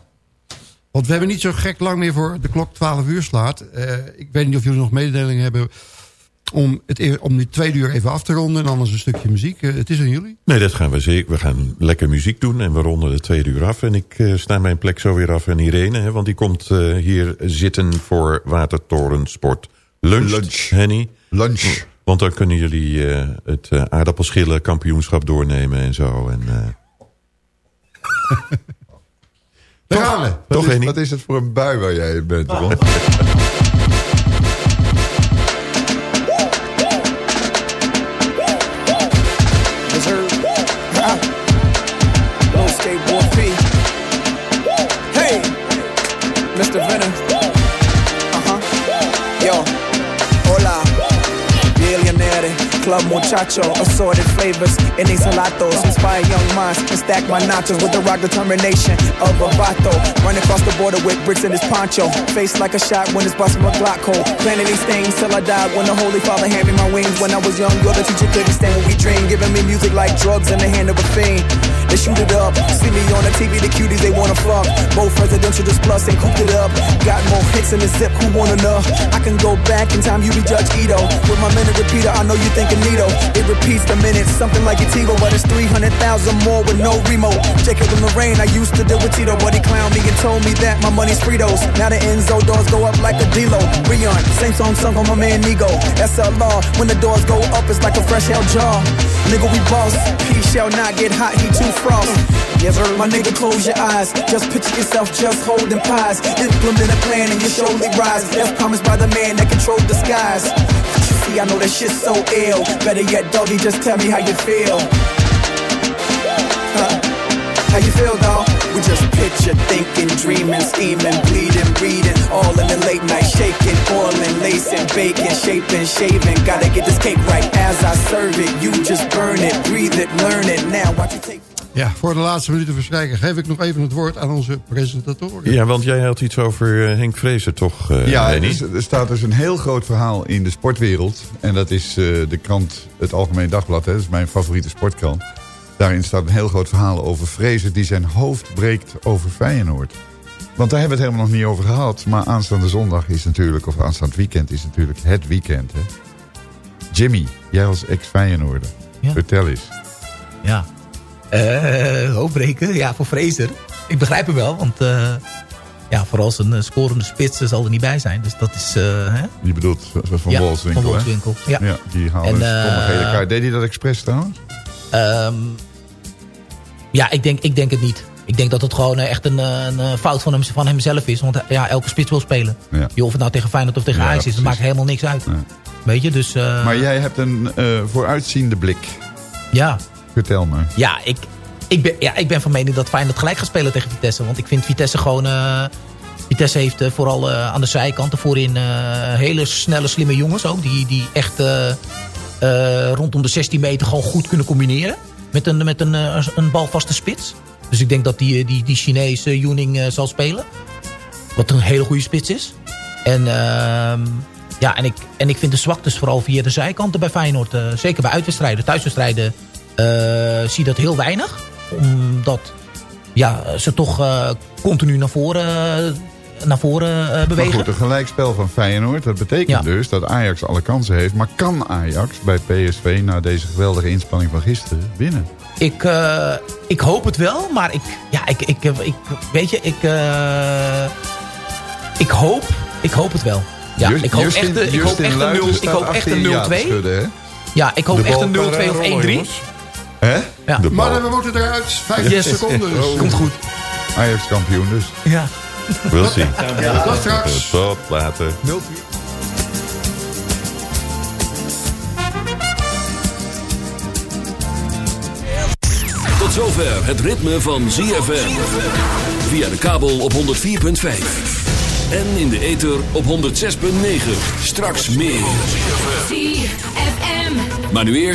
Speaker 6: Want we hebben niet zo gek lang meer voor de klok 12 uur slaat. Eh, ik weet niet of jullie nog mededelingen hebben om, het, e- om die twee uur even af te ronden. En anders een stukje muziek. Eh, het is aan jullie.
Speaker 7: Nee, dat gaan we zeker. We gaan lekker muziek doen en we ronden de tweede uur af. En ik eh, sta mijn plek zo weer af aan Irene, hè, want die komt eh, hier zitten voor Watertorensport Lunch.
Speaker 9: Lunch.
Speaker 7: Henny.
Speaker 9: Lunch.
Speaker 7: Want dan kunnen jullie eh, het aardappelschillen kampioenschap doornemen en zo. En, eh,
Speaker 6: Daar gaan we.
Speaker 9: Wat
Speaker 7: Toch,
Speaker 9: is,
Speaker 7: Henny?
Speaker 9: wat is het voor een bui waar jij bent, Ron?
Speaker 12: the venom. Uh huh.
Speaker 16: Yo, hola, billionaire, club muchacho, assorted flavors in these gelatos. Inspire young minds and stack my nachos with the rock determination of a vato. Run across the border with bricks in his poncho. Face like a shot when it's busting a Glock hole. Planning these things till I die when the Holy Father handed me my wings. When I was young, you're the teacher couldn't stand what we dream. Giving me music like drugs in the hand of a fiend. They shoot it up. See me on the TV, the cuties they wanna fuck. Both presidential just plus and cooped it up. Got more hits in the zip, who wanna know? I can go back in time, you be Judge Ito. With my minute repeater, I know you thinking Nito. It repeats the minutes, something like a TiVo, but it's 300,000 more with no remote. Jacob in the rain, I used to deal with Tito, but he clowned me and told me that my money's Fritos. Now the Enzo doors go up like a D-Lo. Rion, same song sung on my man Nigo. SLR, when the doors go up, it's like a fresh hell jar. Nigga, we boss. He shall not get hot, he too frost. Yes, sir. My nigga, close your eyes. Just picture yourself just holding pies. Implement a plan and you surely rise. That's promised by the man that controls the skies. You see, I know that shit's so ill. Better yet, doggy, just tell me how you feel. Huh? How you feel, dog? We just picture, thinking, dreaming, scheming, bleeding, reading, all in the late night, shaking, oiling, lacing, baking, shaping, shaving. Gotta get this cake right as I serve it. You just burn it, breathe it, learn it. Now watch you take.
Speaker 6: Ja, voor de laatste minuten verstrijken geef ik nog even het woord aan onze presentatoren.
Speaker 7: Ja, want jij had iets over uh, Henk Vrezer, toch, uh,
Speaker 9: Ja, er, is- er staat dus een heel groot verhaal in de sportwereld. En dat is eh, de krant Het Algemeen Dagblad. Hè. Dat is mijn favoriete sportkrant. Daarin staat een heel groot verhaal over Vrezer... die zijn hoofd breekt over Feyenoord. Want daar hebben we het helemaal nog niet over gehad. Maar aanstaande zondag is natuurlijk... of aanstaand weekend is natuurlijk het weekend. Hè. Jimmy, jij als ex-Feyenoorder. Vertel eens.
Speaker 8: Ja. Eh hoofdbreken, ja, voor Fraser. Ik begrijp hem wel, want eh, ja, vooral zijn eh, scorende spits zal er niet bij zijn. Dus dat is... hè?
Speaker 9: Je bedoelt van
Speaker 8: Ja,
Speaker 9: Wolfswinkel,
Speaker 8: van? Wolfswinkel, ja.
Speaker 9: die haalde
Speaker 8: En,
Speaker 9: gele kaart. Deed hij dat expres trouwens?
Speaker 8: Ehm, ja, ik denk, ik denk het niet. Ik denk dat het gewoon echt een, een fout van, hem, van hemzelf is. Want ja, elke spits wil spelen.
Speaker 9: Ja.
Speaker 8: Je of het nou tegen Feyenoord of tegen
Speaker 9: Ja,
Speaker 8: Ajax is, dat maakt helemaal niks uit. Weet je, dus...
Speaker 9: Maar jij hebt een vooruitziende blik.
Speaker 8: Ja.
Speaker 9: Vertel me.
Speaker 8: Ja, ik, ik, ben, ja, ik ben van mening dat Feyenoord gelijk gaat spelen tegen Vitesse. Want ik vind Vitesse gewoon... eh, Vitesse heeft eh, vooral eh, aan de zijkanten voorin hele snelle, slimme jongens ook. Die, die echt rondom de 16 meter gewoon goed kunnen combineren. Met een, met een, een balvaste spits. Dus ik denk dat die, die, die Chinees eh, Yuning zal spelen. Wat een hele goede spits is. En, ehm, ja, en, ik, en ik vind de zwaktes vooral via de zijkanten bij Feyenoord. zeker bij uitwedstrijden. Thuiswedstrijden zie je dat heel weinig. Omdat ja, ze toch eh, continu naar voren, naar voren eh,
Speaker 9: Maar
Speaker 8: bewegen.
Speaker 9: goed, een gelijkspel van Feyenoord. Dat betekent
Speaker 8: Ja.
Speaker 9: dus dat Ajax alle kansen heeft. Maar kan Ajax bij PSV na deze geweldige inspanning van gisteren winnen?
Speaker 8: Ik, eh, ik hoop het wel, maar ik, ja, ik, ik, ik, weet je, ik, eh, ik, hoop, ik hoop het wel. Ja,
Speaker 9: Just-
Speaker 8: ik hoop
Speaker 9: Justin-
Speaker 8: echt, een- ik hoop echt een
Speaker 9: Luiten
Speaker 8: 0 ik
Speaker 9: staat
Speaker 8: hoop echt
Speaker 9: achter
Speaker 8: een
Speaker 9: je ja te
Speaker 8: 0-2.
Speaker 9: schudden, hè?
Speaker 8: Ja, ik hoop echt een
Speaker 9: kan
Speaker 8: 0-2 of
Speaker 9: rollen,
Speaker 8: 1-3.
Speaker 9: Hè?
Speaker 8: Ja.
Speaker 9: De bal.
Speaker 6: Mannen, we moeten eruit. 15
Speaker 8: Yes.
Speaker 6: seconden. Dus.
Speaker 9: Oh.
Speaker 8: Komt goed.
Speaker 9: Ajax kampioen dus.
Speaker 8: Ja.
Speaker 7: We'll see.
Speaker 6: Ja, tot straks.
Speaker 7: Tot later.
Speaker 8: 0
Speaker 1: Tot zover het ritme van ZFM. Via de kabel op 104.5. En in de ether op 106.9. Straks meer. Maar nu eerst...